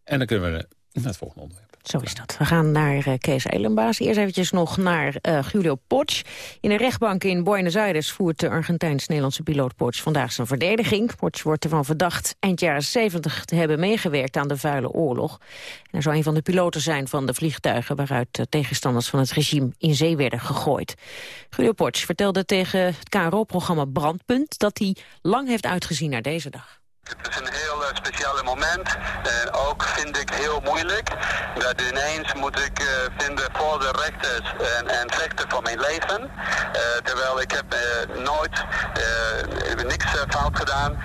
En dan kunnen we naar het volgende onderwerp. Zo is dat. We gaan naar uh, Kees Eilenbaas. Eerst eventjes nog naar uh, Julio Potsch. In een rechtbank in Buenos Aires voert de Argentijns-Nederlandse piloot Potsch vandaag zijn verdediging. Potsch wordt ervan verdacht eind jaren 70 te hebben meegewerkt aan de vuile oorlog. En hij zou een van de piloten zijn van de vliegtuigen waaruit tegenstanders van het regime in zee werden gegooid. Julio Potsch vertelde tegen het KRO-programma Brandpunt dat hij lang heeft uitgezien naar deze dag. Het is een heel uh, speciale moment. En ook vind ik heel moeilijk. Dat ineens moet ik uh, vinden voor de rechters en, en vechten voor mijn leven. Uh, terwijl ik heb nooit niks fout gedaan.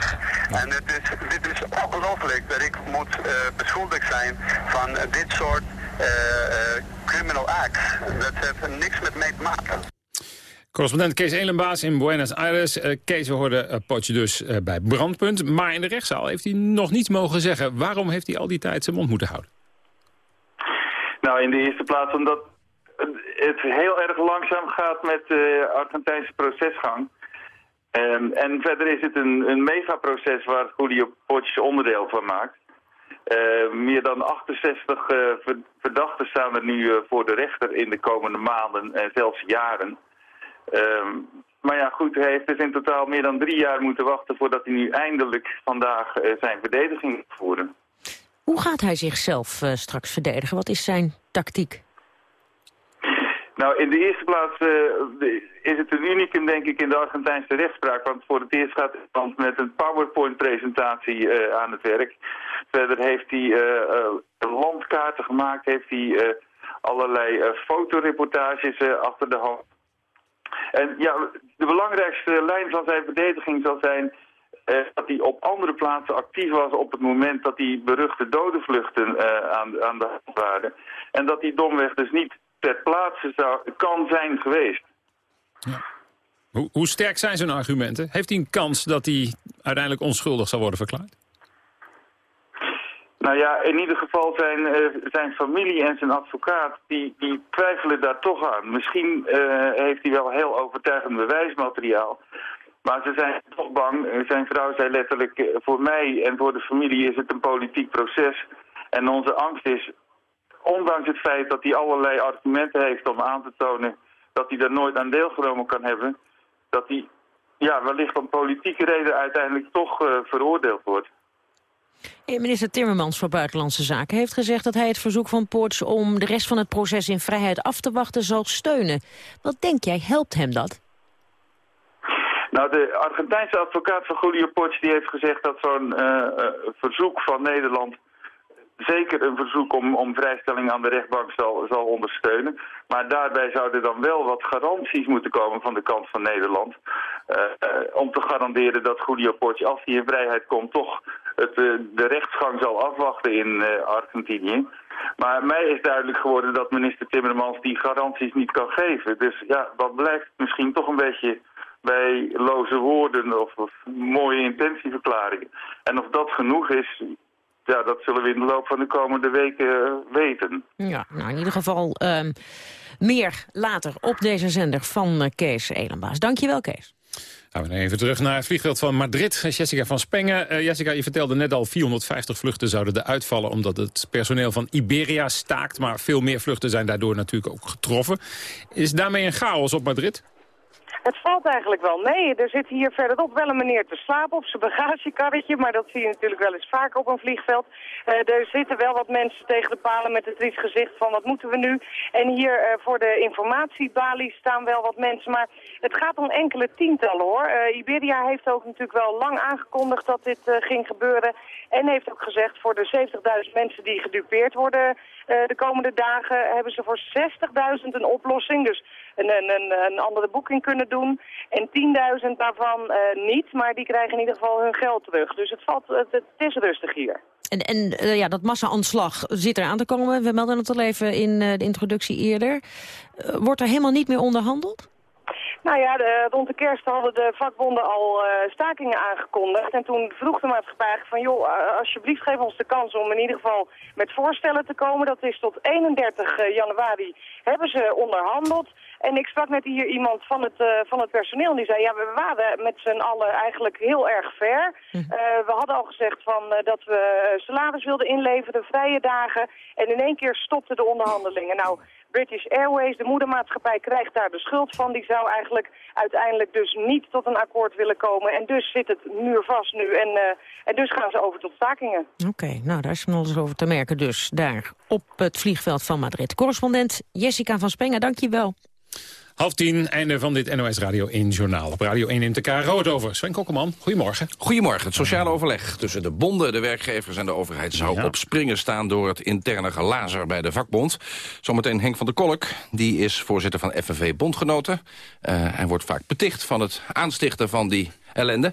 En het is, dit is ongelooflijk dat ik moet beschuldigd zijn van dit soort criminal acts. Dat heeft niks met mij te maken. Correspondent Kees Elenbaas in Buenos Aires. Uh, Kees, we hoorden uh, Potje dus uh, bij Brandpunt. Maar in de rechtszaal heeft hij nog niets mogen zeggen. Waarom heeft hij al die tijd zijn mond moeten houden? Nou, in de eerste plaats omdat het heel erg langzaam gaat met de Argentijnse procesgang. Um, en verder is het een, een megaproces waar Julio Potje onderdeel van maakt. meer dan 68 verdachten staan er nu voor de rechter in de komende maanden en zelfs jaren. Um, maar ja, goed, hij heeft dus in totaal meer dan drie jaar moeten wachten... voordat hij nu eindelijk vandaag uh, zijn verdediging voeren. Hoe gaat hij zichzelf uh, straks verdedigen? Wat is zijn tactiek? Nou, in de eerste plaats uh, is het een unicum, denk ik, in de Argentijnse rechtspraak. Want voor het eerst gaat iemand met een PowerPoint-presentatie aan het werk. Verder heeft hij landkaarten gemaakt, heeft hij allerlei fotoreportages achter de hand en ja, de belangrijkste lijn van zijn verdediging zal zijn eh, dat hij op andere plaatsen actief was op het moment dat die beruchte dodenvluchten uh, aan, aan de hand waren. En dat die domweg dus niet ter plaatse zou, kan zijn geweest. Ja. Hoe, hoe sterk zijn zijn argumenten? Heeft hij een kans dat hij uiteindelijk onschuldig zal worden verklaard? Nou ja, in ieder geval zijn, uh, zijn familie en zijn advocaat, die, die twijfelen daar toch aan. Misschien uh, heeft hij wel heel overtuigend bewijsmateriaal. Maar ze zijn toch bang. Eh, zijn vrouw zei letterlijk, voor mij en voor de familie is het een politiek proces. En onze angst is, ondanks het feit dat hij allerlei argumenten heeft om aan te tonen dat hij daar nooit aan deelgenomen kan hebben, dat hij ja, wellicht om politieke reden uiteindelijk toch veroordeeld wordt. Eh, minister Timmermans van Buitenlandse Zaken heeft gezegd dat hij het verzoek van Poorts om de rest van het proces in vrijheid af te wachten zal steunen. Wat denk jij, helpt hem dat? Nou, de Argentijnse advocaat van Julio Ports die heeft gezegd dat zo'n uh, verzoek van Nederland zeker een verzoek om, om vrijstelling aan de rechtbank zal, ondersteunen. Maar daarbij zouden dan wel wat garanties moeten komen van de kant van Nederland. Om te garanderen dat Julio Ports, als hij in vrijheid komt, toch het, uh, de rechtsgang zal afwachten in Argentinië. Maar mij is duidelijk geworden dat minister Timmermans die garanties niet kan geven. Dus ja, dat blijft misschien toch een beetje bij loze woorden of, mooie intentieverklaringen. En of dat genoeg is, ja, dat zullen we in de loop van de komende weken uh, weten. Ja, nou in ieder geval uh, meer later op deze zender van Kees Elenbaas. Dankjewel, Kees. Gaan we even terug naar het vliegveld van Madrid. Jessica van Spengen. Uh, Jessica, je vertelde net al 450 vluchten zouden er uitvallen... omdat het personeel van Iberia staakt. Maar veel meer vluchten zijn daardoor natuurlijk ook getroffen. Is daarmee een chaos op Madrid? Het valt eigenlijk wel mee. Er zit hier verderop wel een meneer te slapen op zijn bagagekarretje, maar dat zie je natuurlijk wel eens vaker op een vliegveld. Uh, er zitten wel wat mensen tegen de palen met het triest gezicht van wat moeten we nu. En hier uh, voor de informatiebalie staan wel wat mensen, maar het gaat om enkele tientallen hoor. Uh, Iberia heeft ook natuurlijk wel lang aangekondigd dat dit ging gebeuren. En heeft ook gezegd voor de 70.000 mensen die gedupeerd worden de komende dagen hebben ze voor 60.000 een oplossing. Dus een, een, een andere boeking kunnen doen. En 10.000 daarvan uh, niet, maar die krijgen in ieder geval hun geld terug. Dus het, valt, het, het is rustig hier. En, en uh, ja, dat massa-aanslag zit er aan te komen. We melden het al even in uh, de introductie eerder. wordt er helemaal niet meer onderhandeld? Nou ja, de, rond de kerst hadden de vakbonden al eh, stakingen aangekondigd. En toen vroeg de maatschappij van, joh, alsjeblieft geef ons de kans om in ieder geval met voorstellen te komen. Dat is tot 31 uh, januari hebben ze onderhandeld. En ik sprak net hier iemand van het, uh, van het personeel die zei, ja, we waren met z'n allen eigenlijk heel erg ver. Uh, we hadden al gezegd van, uh, dat we salaris wilden inleveren, vrije dagen. En in één keer stopten de onderhandelingen. Nou, British Airways, de moedermaatschappij, krijgt daar de schuld van. Die zou eigenlijk uiteindelijk dus niet tot een akkoord willen komen. En dus zit het muur vast nu. En, uh, en dus gaan ze over tot stakingen. Oké, okay, nou daar is van alles over te merken dus. Daar op het vliegveld van Madrid. Correspondent Jessica van Spengen, dank je wel. Half tien, einde van dit NOS Radio 1 Journaal. Op Radio 1 neemt de KRO het over. Sven Kokkelman, goedemorgen. Goedemorgen. Het sociale overleg tussen de bonden, de werkgevers en de overheid... zou ja. op springen staan door het interne gelazer bij de vakbond. Zometeen Henk van der Kolk, die is voorzitter van FNV Bondgenoten. Uh, hij wordt vaak beticht van het aanstichten van die ellende.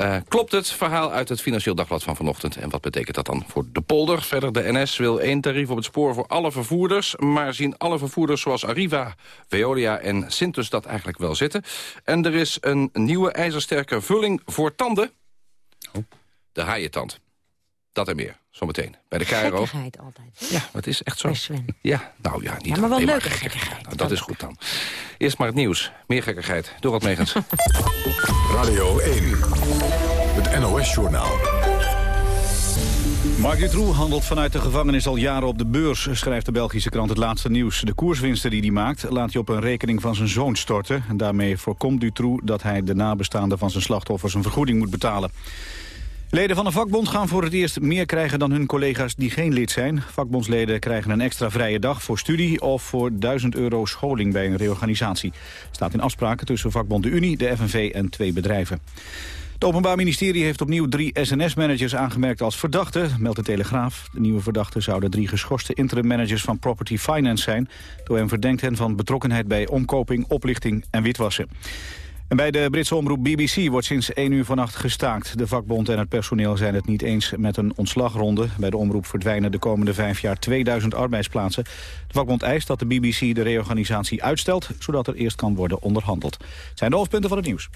Uh, klopt het verhaal uit het Financieel Dagblad van vanochtend? En wat betekent dat dan voor de polder? Verder, de NS wil één tarief op het spoor voor alle vervoerders... maar zien alle vervoerders zoals Arriva, Veolia en Sintus dat eigenlijk wel zitten. En er is een nieuwe ijzersterke vulling voor tanden. Oh. De haaientand. Dat en meer, zometeen. Bij de KRO. Gekkigheid altijd. Ja, het is echt zo. Ja, nou ja, niet ja, maar wel leuke maar gekkigheid. Nou, dat is goed dan. Eerst maar het nieuws. Meer gekkigheid. Door wat meegens. <laughs> Radio 1. Het NOS-journaal. Mark Dutroux handelt vanuit de gevangenis al jaren op de beurs, schrijft de Belgische krant Het Laatste Nieuws. De koerswinsten die hij maakt, laat hij op een rekening van zijn zoon storten. En daarmee voorkomt Dutroux dat hij de nabestaanden van zijn slachtoffers een vergoeding moet betalen. Leden van de vakbond gaan voor het eerst meer krijgen dan hun collega's die geen lid zijn. Vakbondsleden krijgen een extra vrije dag voor studie of voor 1000 euro scholing bij een reorganisatie. Staat in afspraken tussen vakbond de Unie, de FNV en twee bedrijven. Het Openbaar Ministerie heeft opnieuw drie SNS-managers aangemerkt als verdachten, meldt de Telegraaf. De nieuwe verdachten zouden drie geschorste interim-managers van Property Finance zijn. Door hem verdenkt hen van betrokkenheid bij omkoping, oplichting en witwassen. En bij de Britse omroep BBC wordt sinds 1 uur vannacht gestaakt. De vakbond en het personeel zijn het niet eens met een ontslagronde. Bij de omroep verdwijnen de komende vijf jaar 2000 arbeidsplaatsen. De vakbond eist dat de BBC de reorganisatie uitstelt... zodat er eerst kan worden onderhandeld. Zijn de hoofdpunten van het nieuws.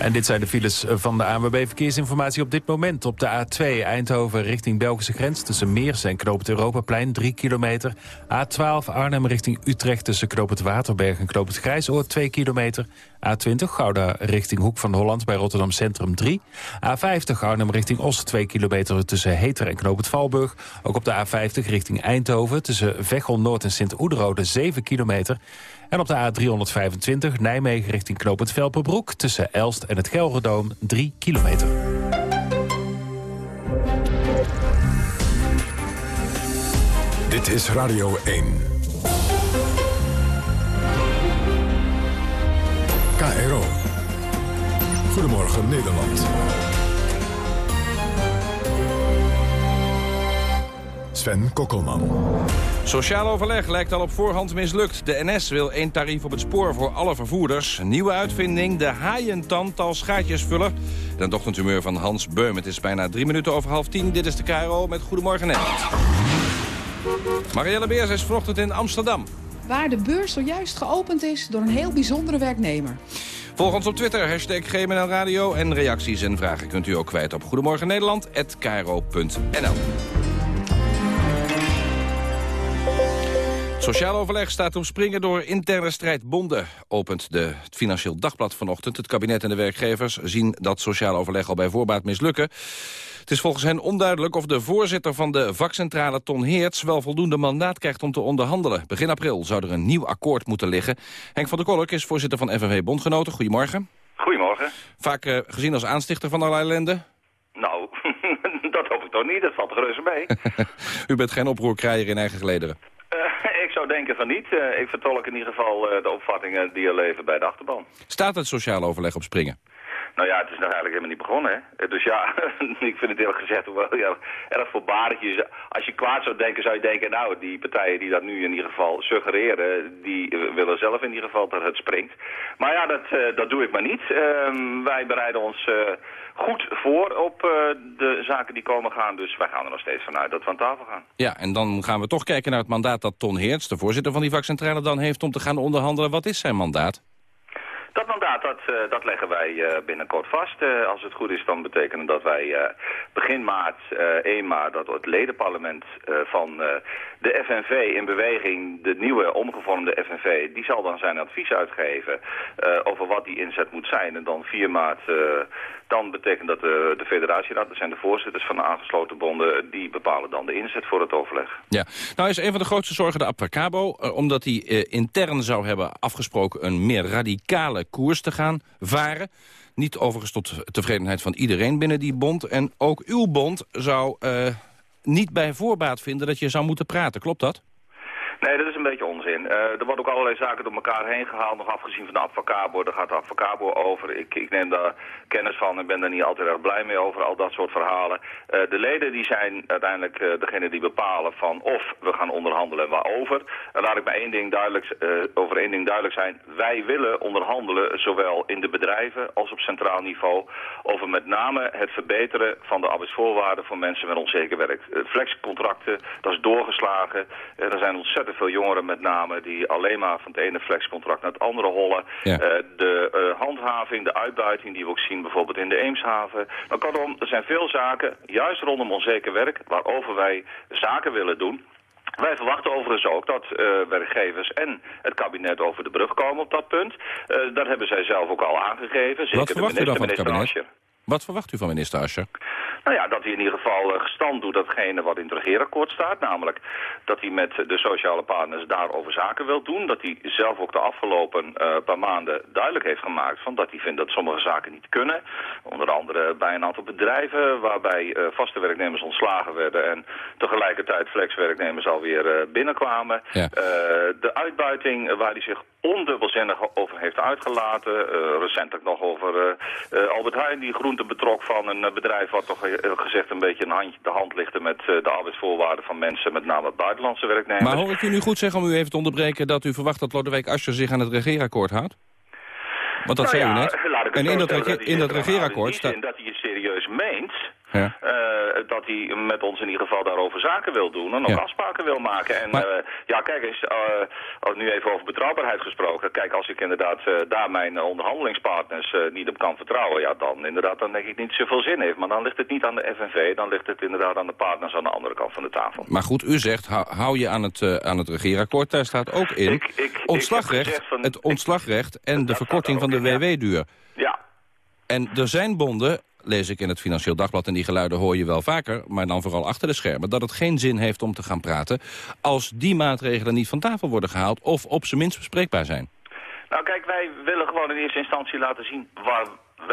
En dit zijn de files van de ANWB Verkeersinformatie op dit moment. Op de A2 Eindhoven richting Belgische grens tussen Meers en Knoop Europaplein 3 kilometer. A12 Arnhem richting Utrecht tussen Knoop Waterberg en Knoop Grijsoord 2 kilometer. A20 Gouda richting Hoek van Holland bij Rotterdam Centrum 3. A50 Arnhem richting Os 2 kilometer tussen Heter en Knoop Valburg. Ook op de A50 richting Eindhoven tussen Veghel Noord en Sint-Oederode 7 kilometer. En op de A325 Nijmegen richting Knoop het Velperbroek... tussen Elst en het Gelredoom 3 kilometer. Dit is Radio 1. KRO. Goedemorgen Nederland. Sven Kokkelman. Sociaal overleg lijkt al op voorhand mislukt. De NS wil één tarief op het spoor voor alle vervoerders. Nieuwe uitvinding, de haaientand als gaatjesvuller. De ochtendhumeur van Hans Beum. Het is bijna drie minuten over half tien. Dit is de KRO met Goedemorgen Nederland. Marielle Beers is vanochtend in Amsterdam. Waar de beurs zojuist geopend is door een heel bijzondere werknemer. Volg ons op Twitter, hashtag GMNL Radio. En reacties en vragen kunt u ook kwijt op Goedemorgen Sociaal overleg staat op springen door interne strijd bonden. Opent de, het Financieel Dagblad vanochtend. Het kabinet en de werkgevers zien dat sociaal overleg al bij voorbaat mislukken. Het is volgens hen onduidelijk of de voorzitter van de vakcentrale Ton Heerts... wel voldoende mandaat krijgt om te onderhandelen. Begin april zou er een nieuw akkoord moeten liggen. Henk van der Kolk is voorzitter van FNV Bondgenoten. Goedemorgen. Goedemorgen. Vaak uh, gezien als aanstichter van allerlei ellende? Nou, <laughs> dat hoop ik toch niet. Dat valt gerust mee. <laughs> U bent geen oproerkrijger in eigen gelederen? Denken van niet. Uh, ik vertolk in ieder geval uh, de opvattingen die er leven bij de achterban. Staat het sociaal overleg op springen? Nou ja, het is nog eigenlijk helemaal niet begonnen, hè. Dus ja, <laughs> ik vind het eerlijk gezegd wel ja, erg voorbarig. Als je kwaad zou denken, zou je denken... nou, die partijen die dat nu in ieder geval suggereren... die willen zelf in ieder geval dat het springt. Maar ja, dat, dat doe ik maar niet. Uh, wij bereiden ons uh, goed voor op de zaken die komen gaan. Dus wij gaan er nog steeds vanuit dat we aan tafel gaan. Ja, en dan gaan we toch kijken naar het mandaat dat Ton Heerts... de voorzitter van die vakcentrale dan heeft om te gaan onderhandelen. Wat is zijn mandaat? Dat mandaat, dat, uh, dat leggen wij uh, binnenkort vast. Uh, als het goed is, dan betekent dat wij begin maart, 1 maart, dat het ledenparlement van de FNV in beweging, de nieuwe omgevormde FNV, die zal dan zijn advies uitgeven over wat die inzet moet zijn. En dan 4 maart dan betekent dat de, de federatieraad, dat zijn de voorzitters van de aangesloten bonden, die bepalen dan de inzet voor het overleg. Ja, nou is een van de grootste zorgen de Abfacabo, uh, omdat uh, intern zou hebben afgesproken een meer radicale koers te gaan varen. Niet overigens tot tevredenheid van iedereen binnen die bond. En ook uw bond zou niet bij voorbaat vinden dat je zou moeten praten, klopt dat? Nee, dat is een beetje onzin. Uh, er worden ook allerlei zaken door elkaar heen gehaald, nog afgezien van de advocabo. Daar gaat de advocabo over. Ik, ik neem daar kennis van en ben daar niet altijd erg blij mee over, al dat soort verhalen. Uh, de leden die zijn uiteindelijk uh, degene die bepalen van of we gaan onderhandelen en waarover. En laat ik bij één ding duidelijk, over één ding duidelijk zijn. Wij willen onderhandelen, zowel in de bedrijven als op centraal niveau, over met name het verbeteren van de arbeidsvoorwaarden voor mensen met onzeker werk. flexcontracten, dat is doorgeslagen. er zijn ontzettend veel jongeren met name die alleen maar van het ene flexcontract naar het andere hollen. Ja. Uh, de uh, handhaving, de uitbuiting die we ook zien bijvoorbeeld in de Eemshaven. Maar kortom, er zijn veel zaken, juist rondom onzeker werk, waarover wij zaken willen doen. Wij verwachten overigens ook dat uh, werkgevers en het kabinet over de brug komen op dat punt. Uh, dat hebben zij zelf ook al aangegeven. Zeker Wat verwacht de minister, u dan van het kabinet? Wat verwacht u van minister Ascher? Nou ja, dat hij in ieder geval uh, gestand doet datgene wat in het regeerakkoord staat. Namelijk dat hij met de sociale partners daarover zaken wil doen. Dat hij zelf ook de afgelopen uh, paar maanden duidelijk heeft gemaakt... Van dat hij vindt dat sommige zaken niet kunnen. Onder andere bij een aantal bedrijven waarbij uh, vaste werknemers ontslagen werden... en tegelijkertijd flexwerknemers alweer binnenkwamen. Ja. de uitbuiting waar hij zich ondubbelzinnig over heeft uitgelaten. recentelijk nog over Albert Heijn die groente betrok van een bedrijf wat toch gezegd een beetje een handje de hand lichten met de arbeidsvoorwaarden van mensen, met name buitenlandse werknemers. Maar hoor ik u nu goed zeggen, om u even te onderbreken, dat u verwacht dat Lodewijk Asscher zich aan het regeerakkoord houdt? Want dat nou zei ja, u net. En in dat, dat, in dat regeerakkoord staat... dat hij het serieus meent, ja. uh, dat hij met ons in ieder geval daarover zaken wil doen en ook ja. afspraken wil maken. En maar... uh, ja, kijk eens, uh, nu even over betrouwbaarheid gesproken. Kijk, als ik inderdaad daar mijn onderhandelingspartners niet op kan vertrouwen, ja, dan inderdaad, dan denk ik niet zoveel zin heeft. Maar dan ligt het niet aan de FNV, dan ligt het inderdaad aan de partners aan de andere kant van de tafel. Maar goed, u zegt, hou, je aan het, aan het regeerakkoord, daar staat ook in ik, ik, ontslagrecht, ik van, het ontslagrecht en de verkorting van de WW-duur. Ja. En er zijn bonden, lees ik in het Financieel Dagblad... en die geluiden hoor je wel vaker, maar dan vooral achter de schermen... dat het geen zin heeft om te gaan praten... als die maatregelen niet van tafel worden gehaald... of op zijn minst bespreekbaar zijn. Nou kijk, wij willen gewoon in eerste instantie laten zien... waar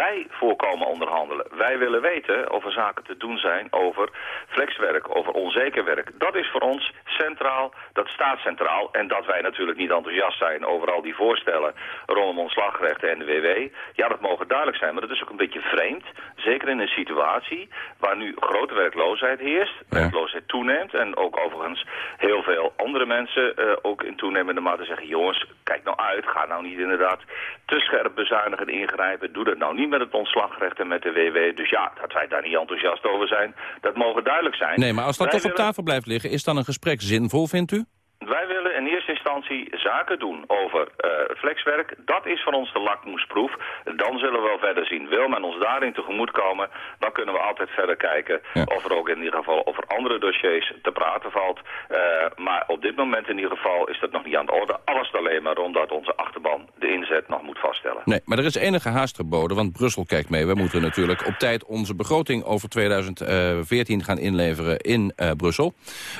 wij voorkomen onderhandelen. Wij willen weten of er zaken te doen zijn over flexwerk, over onzeker werk. Dat is voor ons centraal, dat staat centraal. En dat wij natuurlijk niet enthousiast zijn over al die voorstellen rondom ontslagrechten en de WW. Ja, dat mogen duidelijk zijn, maar dat is ook een beetje vreemd. Zeker in een situatie waar nu grote werkloosheid heerst, ja. werkloosheid toeneemt. En ook overigens heel veel andere mensen uh, ook in toenemende mate zeggen... jongens, kijk nou uit, ga nou niet inderdaad te scherp bezuinigen en ingrijpen. Doe dat nou niet met het ontslagrecht en met de WW. Dus ja, dat wij daar niet enthousiast over zijn, dat mogen duidelijk zijn. Nee, maar als dat wij toch willen... op tafel blijft liggen, is dan een gesprek zinvol, vindt u? Wij willen in eerste instantie zaken doen over uh, flexwerk. Dat is voor ons de lakmoesproef. Dan zullen we wel verder zien. Wil men ons daarin tegemoet komen, dan kunnen we altijd verder kijken... Ja. of er ook in ieder geval over andere dossiers te praten valt. Uh, maar op dit moment in ieder geval is dat nog niet aan de orde. Alles alleen maar omdat onze achterban de inzet nog moet vaststellen. Nee, maar er is enige haast geboden, want Brussel kijkt mee. We moeten natuurlijk op tijd onze begroting over 2014 gaan inleveren in uh, Brussel.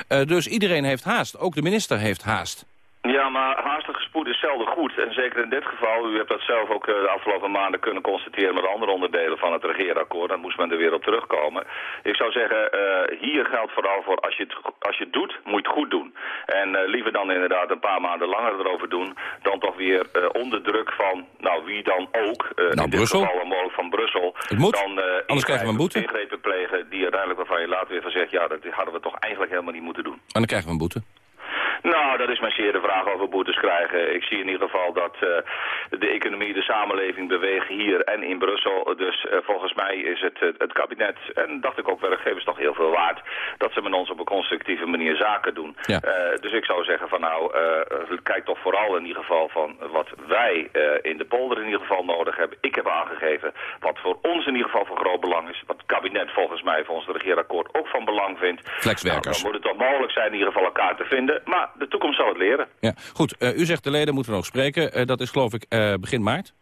dus iedereen heeft haast, ook de minister heeft haast. Ja, maar haastige spoed is zelden goed. En zeker in dit geval, u hebt dat zelf ook eh, de afgelopen maanden kunnen constateren met andere onderdelen van het regeerakkoord. Dan moest men er weer op terugkomen. Ik zou zeggen, eh, hier geldt vooral voor als je, het, als je het doet, moet je het goed doen. En uh, liever dan inderdaad een paar maanden langer erover doen, dan toch weer onder druk van, nou wie dan ook, nou, in Brussel. dit geval mogelijk van Brussel. Het moet, dan, anders krijgen we een boete. ingrepen plegen die uiteindelijk waarvan je later weer van zegt, ja dat hadden we toch eigenlijk helemaal niet moeten doen. En dan krijgen we een boete. Nou, dat is maar zeer de vraag we boetes krijgen. Ik zie in ieder geval dat uh, de economie, de samenleving bewegen hier en in Brussel. Dus uh, volgens mij is het, uh, het kabinet, en dacht ik ook werkgevers toch heel veel waard, dat ze met ons op een constructieve manier zaken doen. Ja. dus ik zou zeggen van nou, kijk toch vooral in ieder geval van wat wij in de polder in ieder geval nodig hebben. Ik heb aangegeven wat voor ons in ieder geval van groot belang is. Wat het kabinet volgens mij, volgens het regeerakkoord, ook van belang vindt. Flexwerkers. Nou, dan moet het toch mogelijk zijn in ieder geval elkaar te vinden. Maar de toekomst zal het leren. Ja, goed. Uh, u zegt de leden moeten nog spreken. Uh, dat is geloof ik uh, begin maart.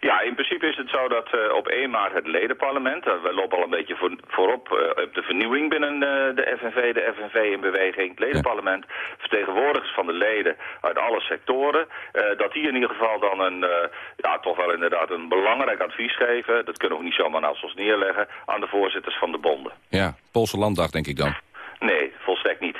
Ja, in principe is het zo dat uh, op 1 maart het ledenparlement, uh, we lopen al een beetje voor, voorop uh, op de vernieuwing binnen de FNV, de FNV in beweging, het ledenparlement, vertegenwoordigers van de leden uit alle sectoren, dat die in ieder geval dan een, ja, toch wel inderdaad een belangrijk advies geven, dat kunnen we niet zomaar naast ons neerleggen, aan de voorzitters van de bonden. Ja, Poolse landdag denk ik dan. Nee, volstrekt niet.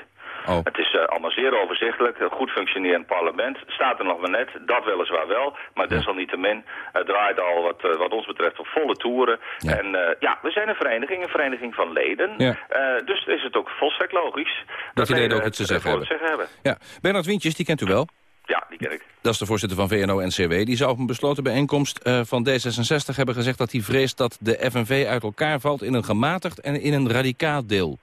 Oh. Het is uh, allemaal zeer overzichtelijk, een goed functionerend parlement. Staat er nog maar net, dat weliswaar wel. Maar desalniettemin, het draait al wat, uh, wat ons betreft op volle toeren. Ja. En uh, ja, we zijn een vereniging, een vereniging van leden. Ja. dus is het ook volstrekt logisch. Dat, die leden ook het te zeggen hebben. zeggen hebben. Ja. Bernard Wintjes, die kent u wel? Ja, die ken ik. Dat is de voorzitter van VNO-NCW. Die zou op een besloten bijeenkomst uh, van D66 hebben gezegd... dat hij vreest dat de FNV uit elkaar valt in een gematigd en in een radicaal deel.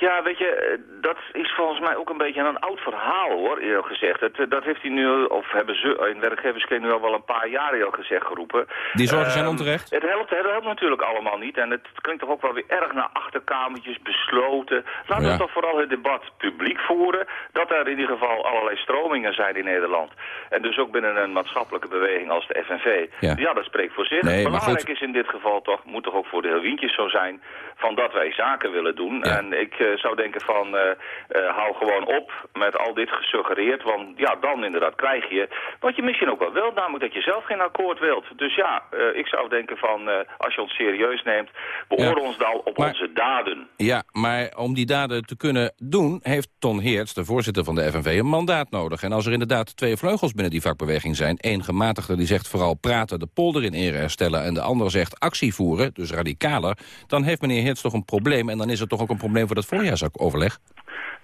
Ja, weet je, dat is volgens mij ook een beetje een oud verhaal hoor, eerlijk gezegd. Het, dat heeft hij nu, of hebben ze in werkgeverskring nu al wel een paar jaar eerlijk gezegd geroepen. Die zorgen zijn Um, onterecht? Het helpt, het helpt natuurlijk allemaal niet en het klinkt toch ook wel weer erg naar achterkamertjes, besloten. Laten Ja. we toch vooral het debat publiek voeren, dat er in ieder geval allerlei stromingen zijn in Nederland. En dus ook binnen een maatschappelijke beweging als de FNV. Ja. dat spreekt voor zich. Nee, Belangrijk is in dit geval toch, moet toch ook voor de heel Wientjes zo zijn, van dat wij zaken willen doen. Ja. En ik eh, zou denken van, eh, eh, hou gewoon op met al dit gesuggereerd. Want ja, dan inderdaad krijg je wat je misschien ook wel wilt, namelijk dat je zelf geen akkoord wilt. Dus ja, eh, ik zou denken van, eh, als je ons serieus neemt, beoordeel Ja. ons dan op Maar- onze daden. Ja, maar om die daden te kunnen doen... heeft Ton Heerts, de voorzitter van de FNV, een mandaat nodig. En als er inderdaad twee vleugels binnen die vakbeweging zijn... één gematigde die zegt vooral praten, de polder in ere herstellen... en de ander zegt actie voeren, dus radicaler... dan heeft meneer Heerts toch een probleem... en dan is het toch ook een probleem voor dat voorjaarsoverleg?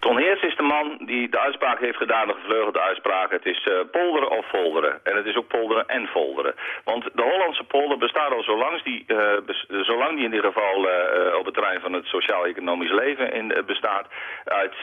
Ton Heers is die de uitspraak heeft gedaan, de gevleugelde uitspraak. Het is eh, polderen of folderen. En het is ook polderen en folderen. Want de Hollandse polder bestaat al zolang die, eh, zolang die in ieder geval eh, op het terrein van het sociaal-economisch leven in, bestaat, uit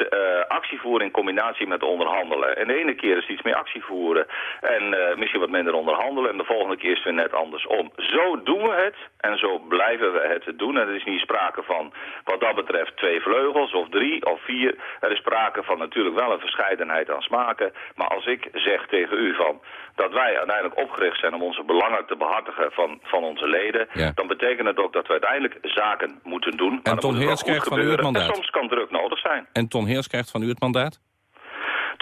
actievoeren in combinatie met onderhandelen. En de ene keer is iets meer actievoeren en misschien wat minder onderhandelen. En de volgende keer is het net andersom. Zo doen we het en zo blijven we het doen. En er is niet sprake van, wat dat betreft, twee vleugels of drie of vier. Er is sprake van natuurlijk wel een verscheidenheid aan smaken. Maar als ik zeg tegen u van dat wij uiteindelijk opgericht zijn om onze belangen te behartigen van, van onze leden, Ja. dan betekent het ook dat we uiteindelijk zaken moeten doen. Dan Ton goed krijgt van u het mandaat. En soms kan druk nodig zijn. En Ton Heerts krijgt van u het mandaat?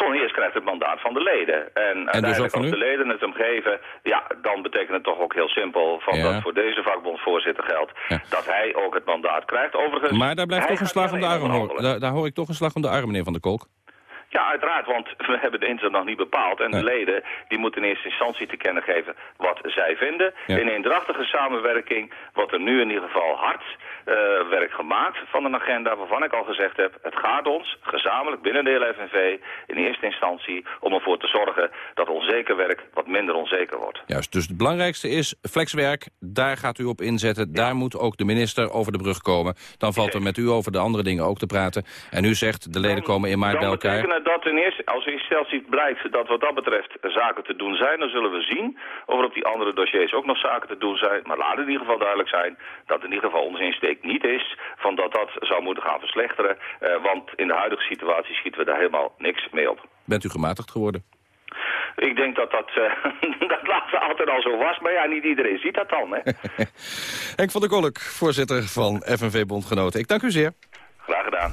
Ton Heers krijgt het mandaat van de leden. En uiteindelijk dus als de leden het hem geven, ja, dan betekent het toch ook heel simpel van Ja. dat voor deze vakbondsvoorzitter geldt dat hij ook het mandaat krijgt. Overigens, Maar daar blijft toch een slag om de arm. Daar, daar hoor ik toch een slag om de arm, meneer Van der Kolk. Ja, uiteraard, want we hebben de inzet nog niet bepaald. En de leden die moeten in eerste instantie te kennen geven wat zij vinden. Ja. In eendrachtige samenwerking wordt er nu in ieder geval hard eh, werk gemaakt van een agenda waarvan ik al gezegd heb... het gaat ons gezamenlijk binnen de hele FNV in eerste instantie om ervoor te zorgen dat onzeker werk wat minder onzeker wordt. Juist, dus het belangrijkste is flexwerk. Daar gaat u op inzetten. Daar moet ook de minister over de brug komen. Dan valt er met u over de andere dingen ook te praten. En u zegt, de leden komen in maart bij elkaar. Het dat in eerste, als in eerste instantie blijkt dat wat dat betreft zaken te doen zijn, dan zullen we zien of er op die andere dossiers ook nog zaken te doen zijn. Maar laat in ieder geval duidelijk zijn dat in ieder geval onze insteek niet is van dat dat zou moeten gaan verslechteren. Eh, want in de huidige situatie schieten we daar helemaal niks mee op. Bent u gematigd geworden? Ik denk dat dat, eh, <laughs> dat laatste altijd al zo was, maar ja, niet iedereen ziet dat dan. Hè. <laughs> Henk van der Kolk, voorzitter van FNV Bondgenoten. Ik dank u zeer. Graag gedaan.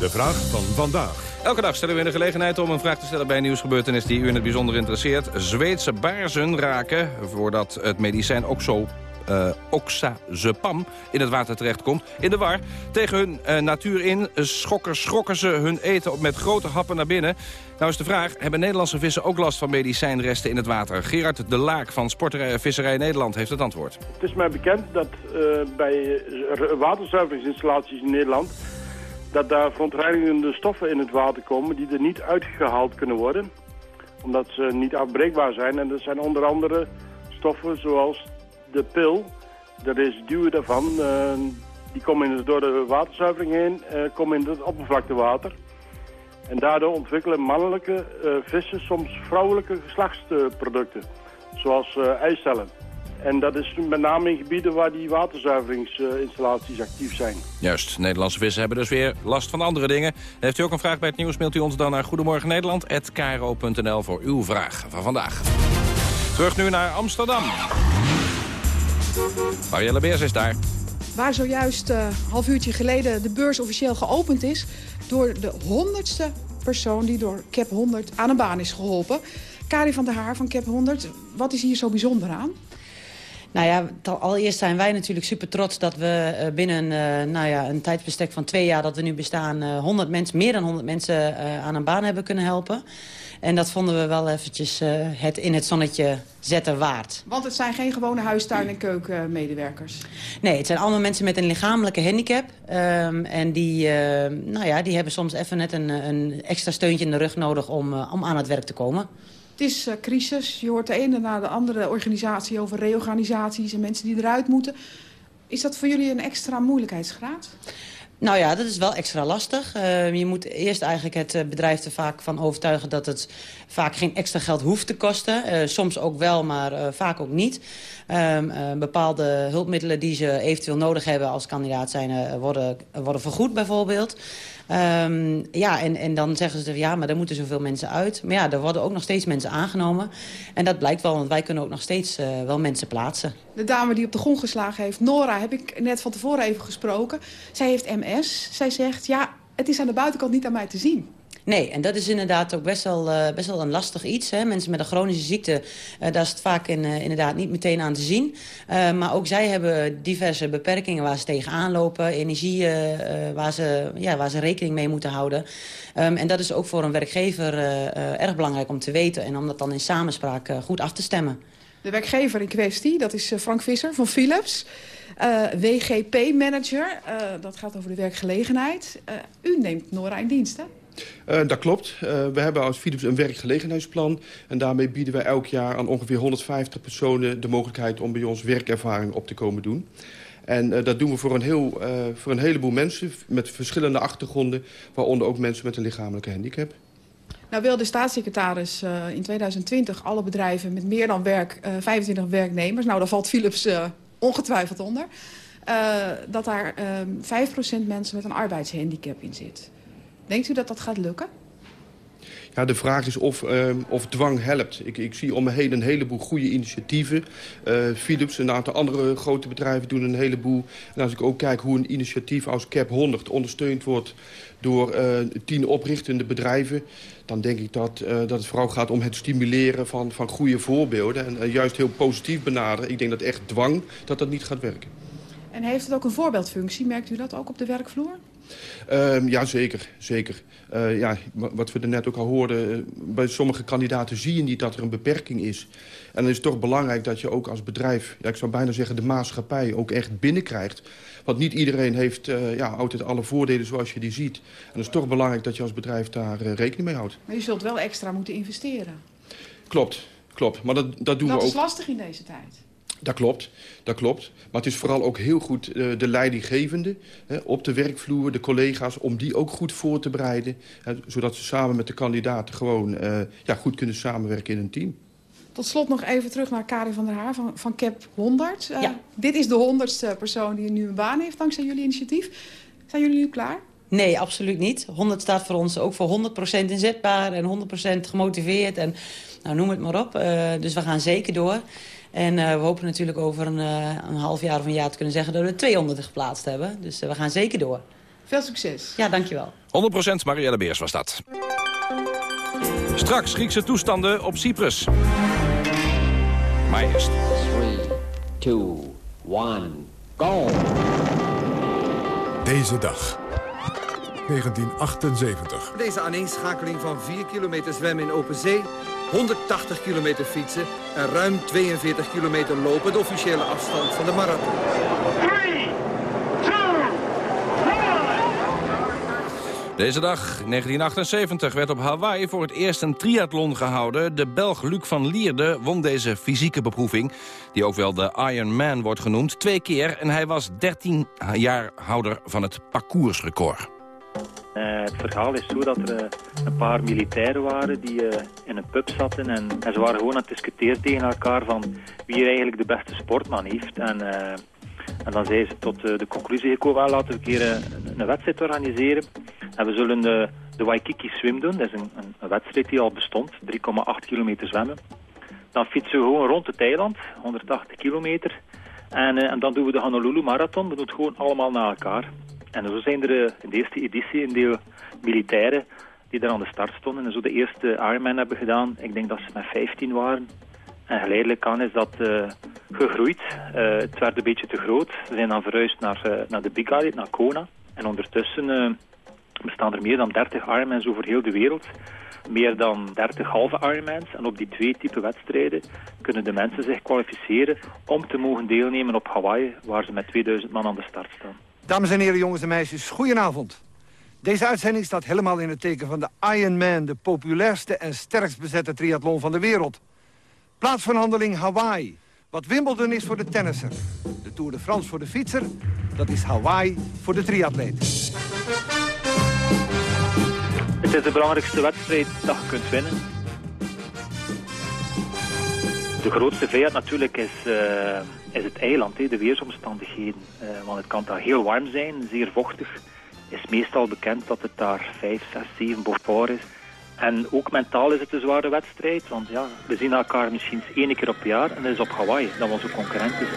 De vraag van vandaag. Elke dag stellen we in de gelegenheid om een vraag te stellen bij een nieuwsgebeurtenis die u in het bijzonder interesseert. Zweedse baarzen raken, voordat het medicijn Oxo uh, oxazepam in het water terechtkomt. In de war. Tegen hun uh, natuur in schokken, ze hun eten met grote happen naar binnen. Nou is de vraag, hebben Nederlandse vissen ook last van medicijnresten in het water? Gerard de Laak van Sporterij Visserij Nederland heeft het antwoord. Het is mij bekend dat uh, bij waterzuiveringsinstallaties in Nederland... dat daar verontreinigende stoffen in het water komen die er niet uitgehaald kunnen worden. Omdat ze niet afbreekbaar zijn. En dat zijn onder andere stoffen zoals de pil, de residuen daarvan, uh, die komen door de waterzuivering heen, uh, komen in het oppervlaktewater. En daardoor ontwikkelen mannelijke uh, vissen soms vrouwelijke geslachtsproducten, zoals eicellen. En dat is met name in gebieden waar die waterzuiveringsinstallaties actief zijn. Juist, Nederlandse vissen hebben dus weer last van andere dingen. Heeft u ook een vraag bij het nieuws, mailt u ons dan naar Goedemorgen Nederland@kro.nl voor uw vraag van vandaag. Terug nu naar Amsterdam. Marielle Beers is daar. Waar zojuist een uh, half uurtje geleden de beurs officieel geopend is... door de honderdste persoon die door CAP 100 aan een baan is geholpen. Kari van der Haar van CAP 100, wat is hier zo bijzonder aan? Nou ja, allereerst zijn wij natuurlijk super trots dat we uh, binnen uh, nou ja, een tijdsbestek van twee jaar dat we nu bestaan... Uh, 100 mensen, meer dan 100 mensen aan een baan hebben kunnen helpen. En dat vonden we wel eventjes het in het zonnetje zetten waard. Want het zijn geen gewone huistuin- en keukenmedewerkers? Nee, het zijn allemaal mensen met een lichamelijke handicap. Um, en die, nou ja, die hebben soms even net een, een extra steuntje in de rug nodig om, om aan het werk te komen. Het is uh, crisis. Je hoort de ene na de andere organisatie over reorganisaties en mensen die eruit moeten. Is dat voor jullie een extra moeilijkheidsgraad? Nou ja, dat is wel extra lastig. Uh, je moet eerst eigenlijk het bedrijf er vaak van overtuigen... dat het vaak geen extra geld hoeft te kosten. Uh, soms ook wel, maar vaak ook niet. Um, bepaalde hulpmiddelen die ze eventueel nodig hebben als kandidaat zijn... worden, worden vergoed bijvoorbeeld. Um, ja, en, en dan zeggen ze, ja, maar er moeten zoveel mensen uit. Maar ja, er worden ook nog steeds mensen aangenomen. En dat blijkt wel, want wij kunnen ook nog steeds uh, wel mensen plaatsen. De dame die op de grond geslagen heeft, Nora, heb ik net van tevoren even gesproken. Zij heeft MS. Zij zegt, ja, het is aan de buitenkant niet aan mij te zien. Nee, en dat is inderdaad ook best wel, uh, best wel een lastig iets. Hè. Mensen met een chronische ziekte, uh, daar is het vaak in, uh, inderdaad niet meteen aan te zien. maar ook zij hebben diverse beperkingen waar ze tegenaan lopen. Energie waar, ze, ja, waar ze rekening mee moeten houden. Um, en dat is ook voor een werkgever erg belangrijk om te weten. En om dat dan in samenspraak goed af te stemmen. De werkgever in kwestie, dat is Frank Visser van Philips. WGP-manager, dat gaat over de werkgelegenheid. u neemt Nora in dienst, hè? Uh, dat klopt. Uh, we hebben als Philips een werkgelegenheidsplan. En daarmee bieden wij elk jaar aan ongeveer 150 personen... de mogelijkheid om bij ons werkervaring op te komen doen. En uh, dat doen we voor een, heel, voor een heleboel mensen met verschillende achtergronden... waaronder ook mensen met een lichamelijke handicap. Nou wil de staatssecretaris in 2020 alle bedrijven met meer dan werk, 25 werknemers... nou daar valt Philips ongetwijfeld onder... dat daar 5% mensen met een arbeidshandicap in zit. Denkt u dat dat gaat lukken? Ja, de vraag is of, uh, of dwang helpt. Ik, ik zie om me heen een heleboel goede initiatieven. Uh, Philips en een aantal andere grote bedrijven doen een heleboel. En als ik ook kijk hoe een initiatief als CAP 100 ondersteund wordt... door uh, tien oprichtende bedrijven... dan denk ik dat, dat het vooral gaat om het stimuleren van, van goede voorbeelden. En juist heel positief benaderen. Ik denk dat echt dwang dat dat niet gaat werken. En heeft het ook een voorbeeldfunctie? Merkt u dat ook op de werkvloer? Um, ja, zeker. zeker. Uh, ja, wat we er net ook al hoorden, bij sommige kandidaten zie je niet dat er een beperking is. En dan is het toch belangrijk dat je ook als bedrijf, ja, ik zou bijna zeggen de maatschappij, ook echt binnenkrijgt. Want niet iedereen heeft uh, ja, altijd alle voordelen zoals je die ziet. En het is toch belangrijk dat je als bedrijf daar uh, rekening mee houdt. Maar je zult wel extra moeten investeren. Klopt, klopt. Maar dat, dat doen dat we ook. Dat is lastig in deze tijd. Dat klopt, dat klopt. Maar het is vooral ook heel goed uh, de leidinggevende hè, op de werkvloer, de collega's... om die ook goed voor te bereiden. Hè, zodat ze samen met de kandidaten gewoon uh, ja, goed kunnen samenwerken in een team. Tot slot nog even terug naar Karin van der Haar van, van CAP 100. Uh, ja. Dit is de honderdste persoon die nu een baan heeft dankzij jullie initiatief. Zijn jullie nu klaar? Nee, absoluut niet. 100 staat voor ons ook voor 100% inzetbaar en 100% gemotiveerd. En nou, noem het maar op. dus we gaan zeker door. En uh, we hopen natuurlijk over een, uh, een, half jaar of een jaar te kunnen zeggen... dat we 200 geplaatst hebben. Dus uh, we gaan zeker door. Veel succes. Ja, dankjewel. 100% Marielle Beers was dat. Straks Griekse toestanden op Cyprus. Maar eerst. 3, 2, 1, go! Deze dag. 1978. Deze aaneenschakeling van 4 kilometer zwemmen in open zee... 180 kilometer fietsen en ruim 42 kilometer lopen... de officiële afstand van de marathon. Deze dag, 1978, werd op Hawaii voor het eerst een triathlon gehouden. De Belg Luc van Lierde won deze fysieke beproeving... die ook wel de Iron Man wordt genoemd, twee keer... en hij was 13 jaar houder van het parcoursrecord. Uh, het verhaal is zo dat er uh, een paar militairen waren die uh, in een pub zaten en, en, ze waren gewoon aan het discussiëren tegen elkaar van wie er eigenlijk de beste sportman heeft. En, en dan zijn ze tot de conclusie gekomen, laten we een keer een, een wedstrijd organiseren. En we zullen de, de Waikiki Swim doen, dat is een, een, een wedstrijd die al bestond, 3,8 kilometer zwemmen. Dan fietsen we gewoon rond het eiland, 180 kilometer. En, en dan doen we de Honolulu Marathon, we doen het gewoon allemaal na elkaar. En zo zijn er in de eerste editie een deel militairen die daar aan de start stonden en zo de eerste Ironman hebben gedaan. Ik denk dat ze met 15 waren. En geleidelijk aan is dat uh, gegroeid. Uh, het werd een beetje te groot. Ze zijn dan verhuisd naar, naar de Big Island, naar Kona. En ondertussen bestaan er meer dan 30 Ironmans over heel de wereld. Meer dan 30 halve Ironmans. En op die twee type wedstrijden kunnen de mensen zich kwalificeren om te mogen deelnemen op Hawaii, waar ze met 2000 man aan de start staan. Dames en heren, jongens en meisjes, goedenavond. Deze uitzending staat helemaal in het teken van de Ironman... de populairste en sterkst bezette triathlon van de wereld. Plaats van handeling Hawaii. Wat Wimbledon is voor de tennisser. De Tour de France voor de fietser. Dat is Hawaii voor de triatleet. Het is de belangrijkste wedstrijd dat je kunt winnen. De grootste vijand natuurlijk is, uh, is het eiland, he, de weersomstandigheden. Uh, want het kan daar heel warm zijn, zeer vochtig. is meestal bekend dat het daar 5, 6, 7 boven is. En ook mentaal is het een zware wedstrijd, want ja, we zien elkaar misschien één keer op jaar en dat is op Hawaii, dat onze concurrent is.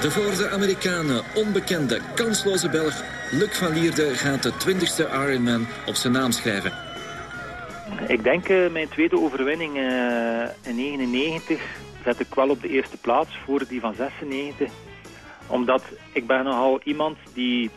De voor de Amerikanen onbekende, kansloze Belg Luc van Lierde gaat de 20ste Ironman op zijn naam schrijven. Ik denk uh, mijn tweede overwinning uh, in 99 zet ik wel op de eerste plaats voor die van 96. Omdat ik ben nogal iemand die,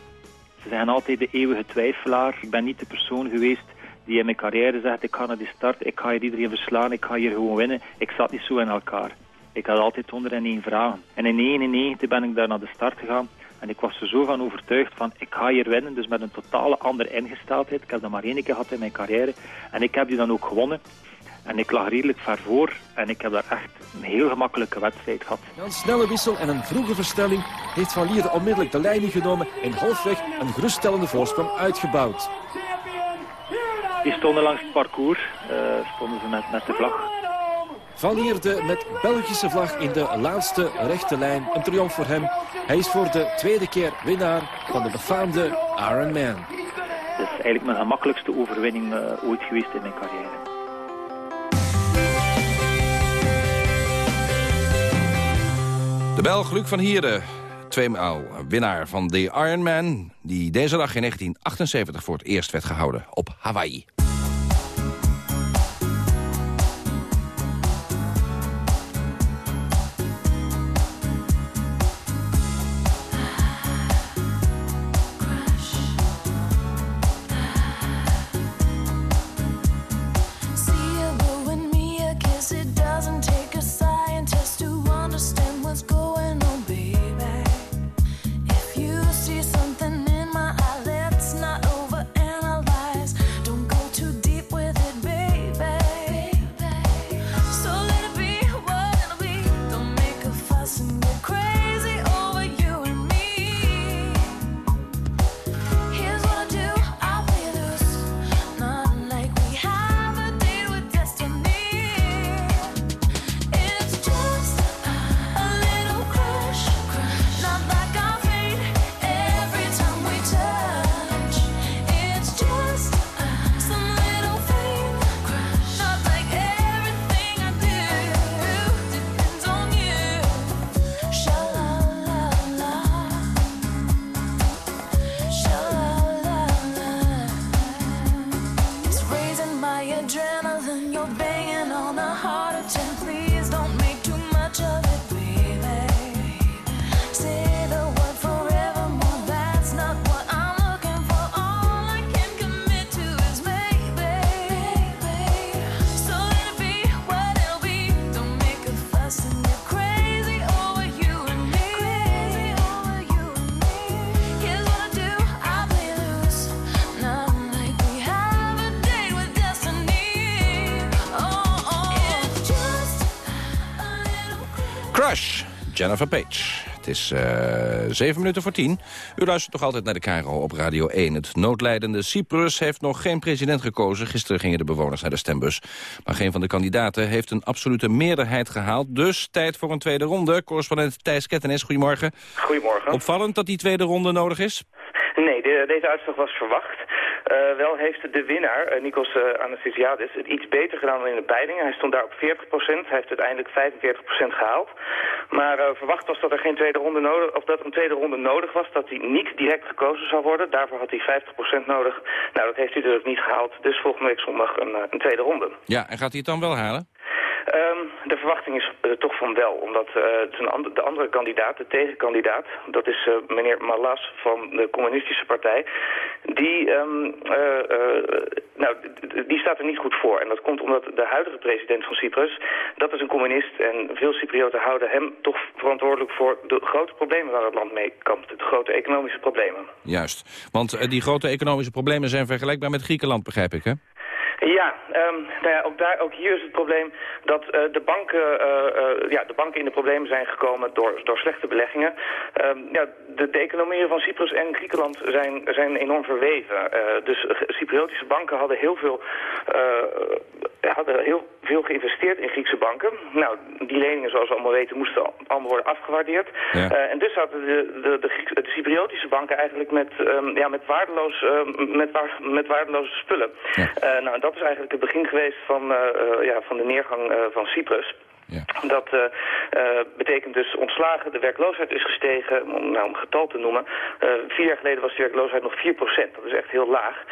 ze zeggen altijd de eeuwige twijfelaar. Ik ben niet de persoon geweest die in mijn carrière zegt ik ga naar die start, ik ga hier iedereen verslaan, ik ga hier gewoon winnen. Ik zat niet zo in elkaar. Ik had altijd 101 vragen. En in 99 ben ik daar naar de start gegaan. En ik was er zo van overtuigd van, ik ga hier winnen. Dus met een totale andere ingesteldheid. Ik heb dat maar één keer gehad in mijn carrière. En ik heb die dan ook gewonnen. En ik lag redelijk ver voor. En ik heb daar echt een heel gemakkelijke wedstrijd gehad. Een snelle wissel en een vroege verstelling heeft Van Lierde onmiddellijk de leiding genomen. En halfweg een geruststellende voorsprong uitgebouwd. Die stonden langs het parcours. Uh, stonden ze met, met de vlag. Van Lierde met Belgische vlag in de laatste rechte lijn. Een triomf voor hem. Hij is voor de tweede keer winnaar van de befaamde Ironman. Het is eigenlijk mijn gemakkelijkste overwinning uh, ooit geweest in mijn carrière. De Belg Luc van Hierde, tweemaal winnaar van de Ironman... die deze dag in 1978 voor het eerst werd gehouden op Hawaii. Jennifer Page. Het is uh, zeven minuten voor tien. U luistert toch altijd naar de KRO op Radio 1. Het noodlijdende Cyprus heeft nog geen president gekozen. Gisteren gingen de bewoners naar de stembus. Maar geen van de kandidaten heeft een absolute meerderheid gehaald. Dus tijd voor een tweede ronde. Correspondent Thijs Kettenis, goedemorgen. Goedemorgen. Opvallend dat die tweede ronde nodig is? Nee, de, deze uitslag was verwacht. Uh, wel heeft de winnaar, uh, Nikos uh, Anastasiadis, het iets beter gedaan dan in de peilingen. Hij stond daar op 40%, hij heeft uiteindelijk 45% gehaald. Maar verwacht was dat er geen tweede ronde nodig, of dat een tweede ronde nodig was, dat hij niet direct gekozen zou worden. Daarvoor had hij 50% nodig. Nou, dat heeft hij dus niet gehaald. Dus volgende week zondag een, een tweede ronde. Ja, en gaat hij het dan wel halen? Um, de verwachting is uh, toch van wel, omdat uh, and de andere kandidaat, de tegenkandidaat, dat is uh, meneer Malas van de communistische partij, die, um, nou, die staat er niet goed voor. En dat komt omdat de huidige president van Cyprus, dat is een communist en veel Cyprioten houden hem toch verantwoordelijk voor de grote problemen waar het land mee kampt, de grote economische problemen. Juist, want die grote economische problemen zijn vergelijkbaar met Griekenland, begrijp ik, hè? Ja, um, nou ja ook, daar, ook hier is het probleem dat uh, de, banken, uh, uh, ja, de banken in de problemen zijn gekomen door, door slechte beleggingen. Um, ja, de, de economieën van Cyprus en Griekenland zijn, zijn enorm verweven. dus Cypriotische banken hadden heel veel, hadden heel veel geïnvesteerd in Griekse banken. Nou, die leningen, zoals we allemaal weten, moesten allemaal worden afgewaardeerd. Ja. en dus hadden de, de, de, de, Cypriotische banken eigenlijk met, um, ja, met, waardeloos, met, waar, met waardeloze spullen. Ja. nou, dat is eigenlijk het begin geweest van, uh, ja, van de neergang uh, van Cyprus. Ja. Dat uh, uh, betekent dus ontslagen, de werkloosheid is gestegen, om nou, een getal te noemen. Uh, vier jaar geleden was de werkloosheid nog 4%, dat is echt heel laag.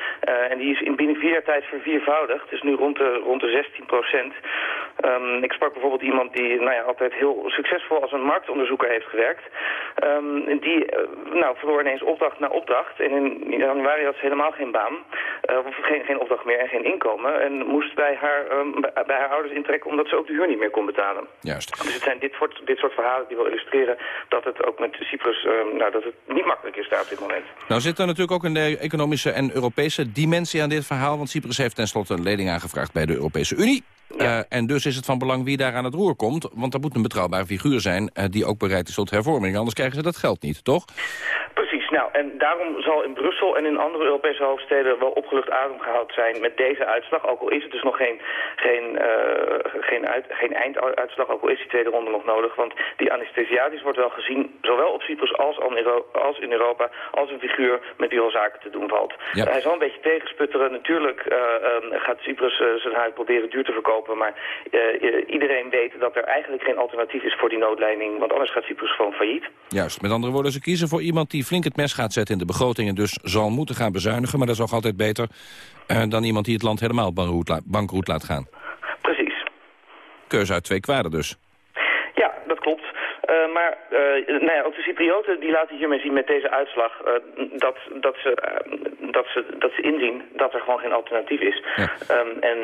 en die is in binnen vier jaar tijd verviervoudigd, dus nu rond de, rond de 16%. Um, ik sprak bijvoorbeeld iemand die nou ja, altijd heel succesvol als een marktonderzoeker heeft gewerkt. Um, die nou, verloor ineens opdracht na opdracht en in januari had ze helemaal geen baan, of geen, geen opdracht meer en geen inkomen. En moest bij haar, um, bij haar ouders intrekken omdat ze ook de huur niet meer kon betalen. Juist. Dus het zijn dit soort, dit soort verhalen die wil illustreren dat het ook met Cyprus uh, nou, dat het niet makkelijk is daar op dit moment. Nou zit er natuurlijk ook een economische en Europese dimensie aan dit verhaal. Want Cyprus heeft tenslotte een lening aangevraagd bij de Europese Unie. Ja. Uh, en dus is het van belang wie daar aan het roer komt. Want er moet een betrouwbare figuur zijn uh, die ook bereid is tot hervorming. Anders krijgen ze dat geld niet, toch? Precies. Nou, en daarom zal in Brussel en in andere Europese hoofdsteden wel opgelucht adem gehaald zijn met deze uitslag. Ook al is het dus nog geen, geen, uh, geen, uit, geen einduitslag, ook al is die tweede ronde nog nodig. Want die anesthesiatis wordt wel gezien, zowel op Cyprus als, als in Europa, als een figuur met wie al zaken te doen valt. Ja. hij zal een beetje tegensputteren. Natuurlijk uh, um, gaat Cyprus uh, zijn huis proberen duur te verkopen, maar iedereen weet dat er eigenlijk geen alternatief is voor die noodleiding, want anders gaat Cyprus gewoon failliet. Juist, met andere woorden, ze kiezen voor iemand die flink het mes gaat zetten in de begroting... en dus zal moeten gaan bezuinigen. Maar dat is ook altijd beter uh, dan iemand die het land helemaal bankroet, bankroet laat gaan. Precies. Keuze uit twee kwaden dus. Ja, dat klopt. Uh, maar uh, nou ja, ook de Cyprioten die laten hiermee zien met deze uitslag uh, dat, dat, ze, dat, ze, dat ze inzien dat er gewoon geen alternatief is. Ja. Um, en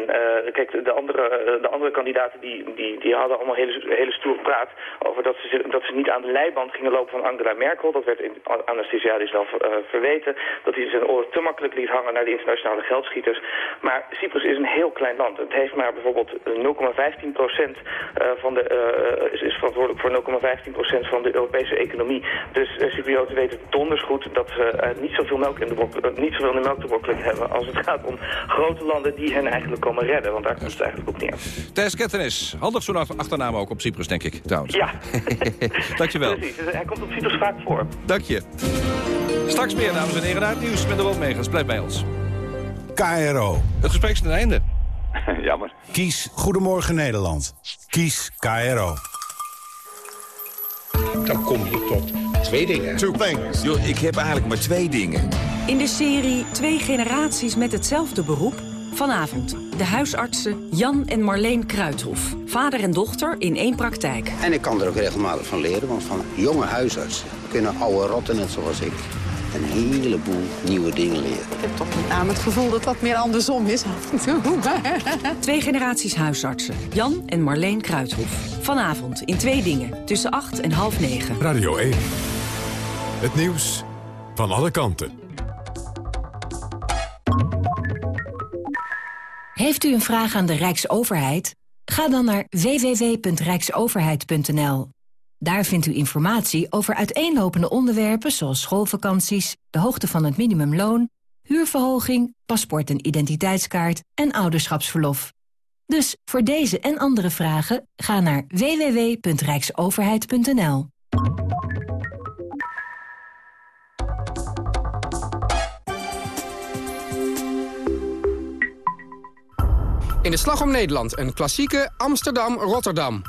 kijk, de andere, de andere kandidaten die, die, die hadden allemaal hele, hele stoere praat over dat ze, dat ze niet aan de leiband gingen lopen van Angela Merkel. Dat werd in Anastasiadis wel verweten. Dat hij zijn oren te makkelijk liet hangen naar de internationale geldschieters. Maar Cyprus is een heel klein land. Het heeft maar bijvoorbeeld 0,15 procent van de, is, is verantwoordelijk voor 0,15 15% van de Europese economie. Dus uh, Cyprioten weten donders goed dat ze uh, niet zoveel melk in de brok, uh, niet zoveel in de melk te brokkelen hebben als het gaat om grote landen die hen eigenlijk komen redden. Want daar komt het eigenlijk op neer. Thijs Kettenis, handig zo'n achternaam ook op Cyprus, denk ik, trouwens. Ja. <laughs> Dankjewel. Precies, hij komt op Cyprus vaak voor. Dank je. Straks meer, dames en heren, naar het nieuws met de Megas. Blijf bij ons. KRO. Het gesprek is ten einde. <laughs> Jammer. Kies Goedemorgen Nederland. Kies KRO dan kom je tot twee dingen. Two things. Yo, ik heb eigenlijk maar twee dingen. In de serie Twee generaties met hetzelfde beroep... Vanavond de huisartsen Jan en Marleen Kruithof. Vader en dochter in één praktijk. En ik kan er ook regelmatig van leren, want van jonge huisartsen... kunnen oude rotten net zoals ik een heleboel nieuwe dingen leren. Ik heb toch met name het gevoel dat dat meer andersom is af en toe. Twee generaties huisartsen. Jan en Marleen Kruithof. Vanavond in Twee Dingen. Tussen acht en half negen. Radio 1. Het nieuws van alle kanten. Heeft u een vraag aan de Rijksoverheid? Ga dan naar www.rijksoverheid.nl. Daar vindt u informatie over uiteenlopende onderwerpen zoals schoolvakanties, de hoogte van het minimumloon, huurverhoging, paspoort en identiteitskaart en ouderschapsverlof. Dus voor deze en andere vragen ga naar www.rijksoverheid.nl. In de Slag om Nederland een klassieke Amsterdam-Rotterdam.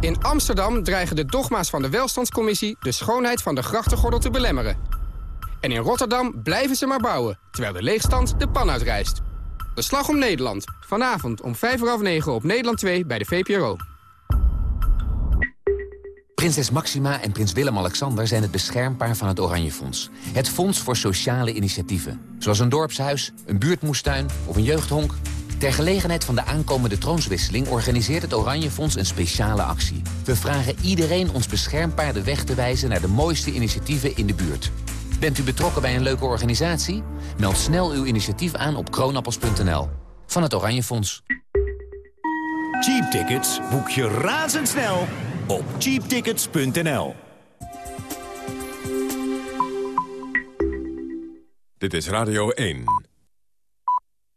In Amsterdam dreigen de dogma's van de welstandscommissie... de schoonheid van de grachtengordel te belemmeren. En in Rotterdam blijven ze maar bouwen... terwijl de leegstand de pan uitrijst. De Slag om Nederland. Vanavond om 5 uur half 9 op Nederland 2 bij de VPRO. Prinses Maxima en prins Willem-Alexander zijn het beschermpaar van het Oranje Fonds. Het fonds voor sociale initiatieven. Zoals een dorpshuis, een buurtmoestuin of een jeugdhonk. Ter gelegenheid van de aankomende troonswisseling organiseert het Oranje Fonds een speciale actie. We vragen iedereen ons beschermpaar de weg te wijzen naar de mooiste initiatieven in de buurt. Bent u betrokken bij een leuke organisatie? Meld snel uw initiatief aan op kroonappels.nl. Van het Oranje Fonds. Cheap tickets boek je razendsnel op cheaptickets.nl. Dit is Radio 1.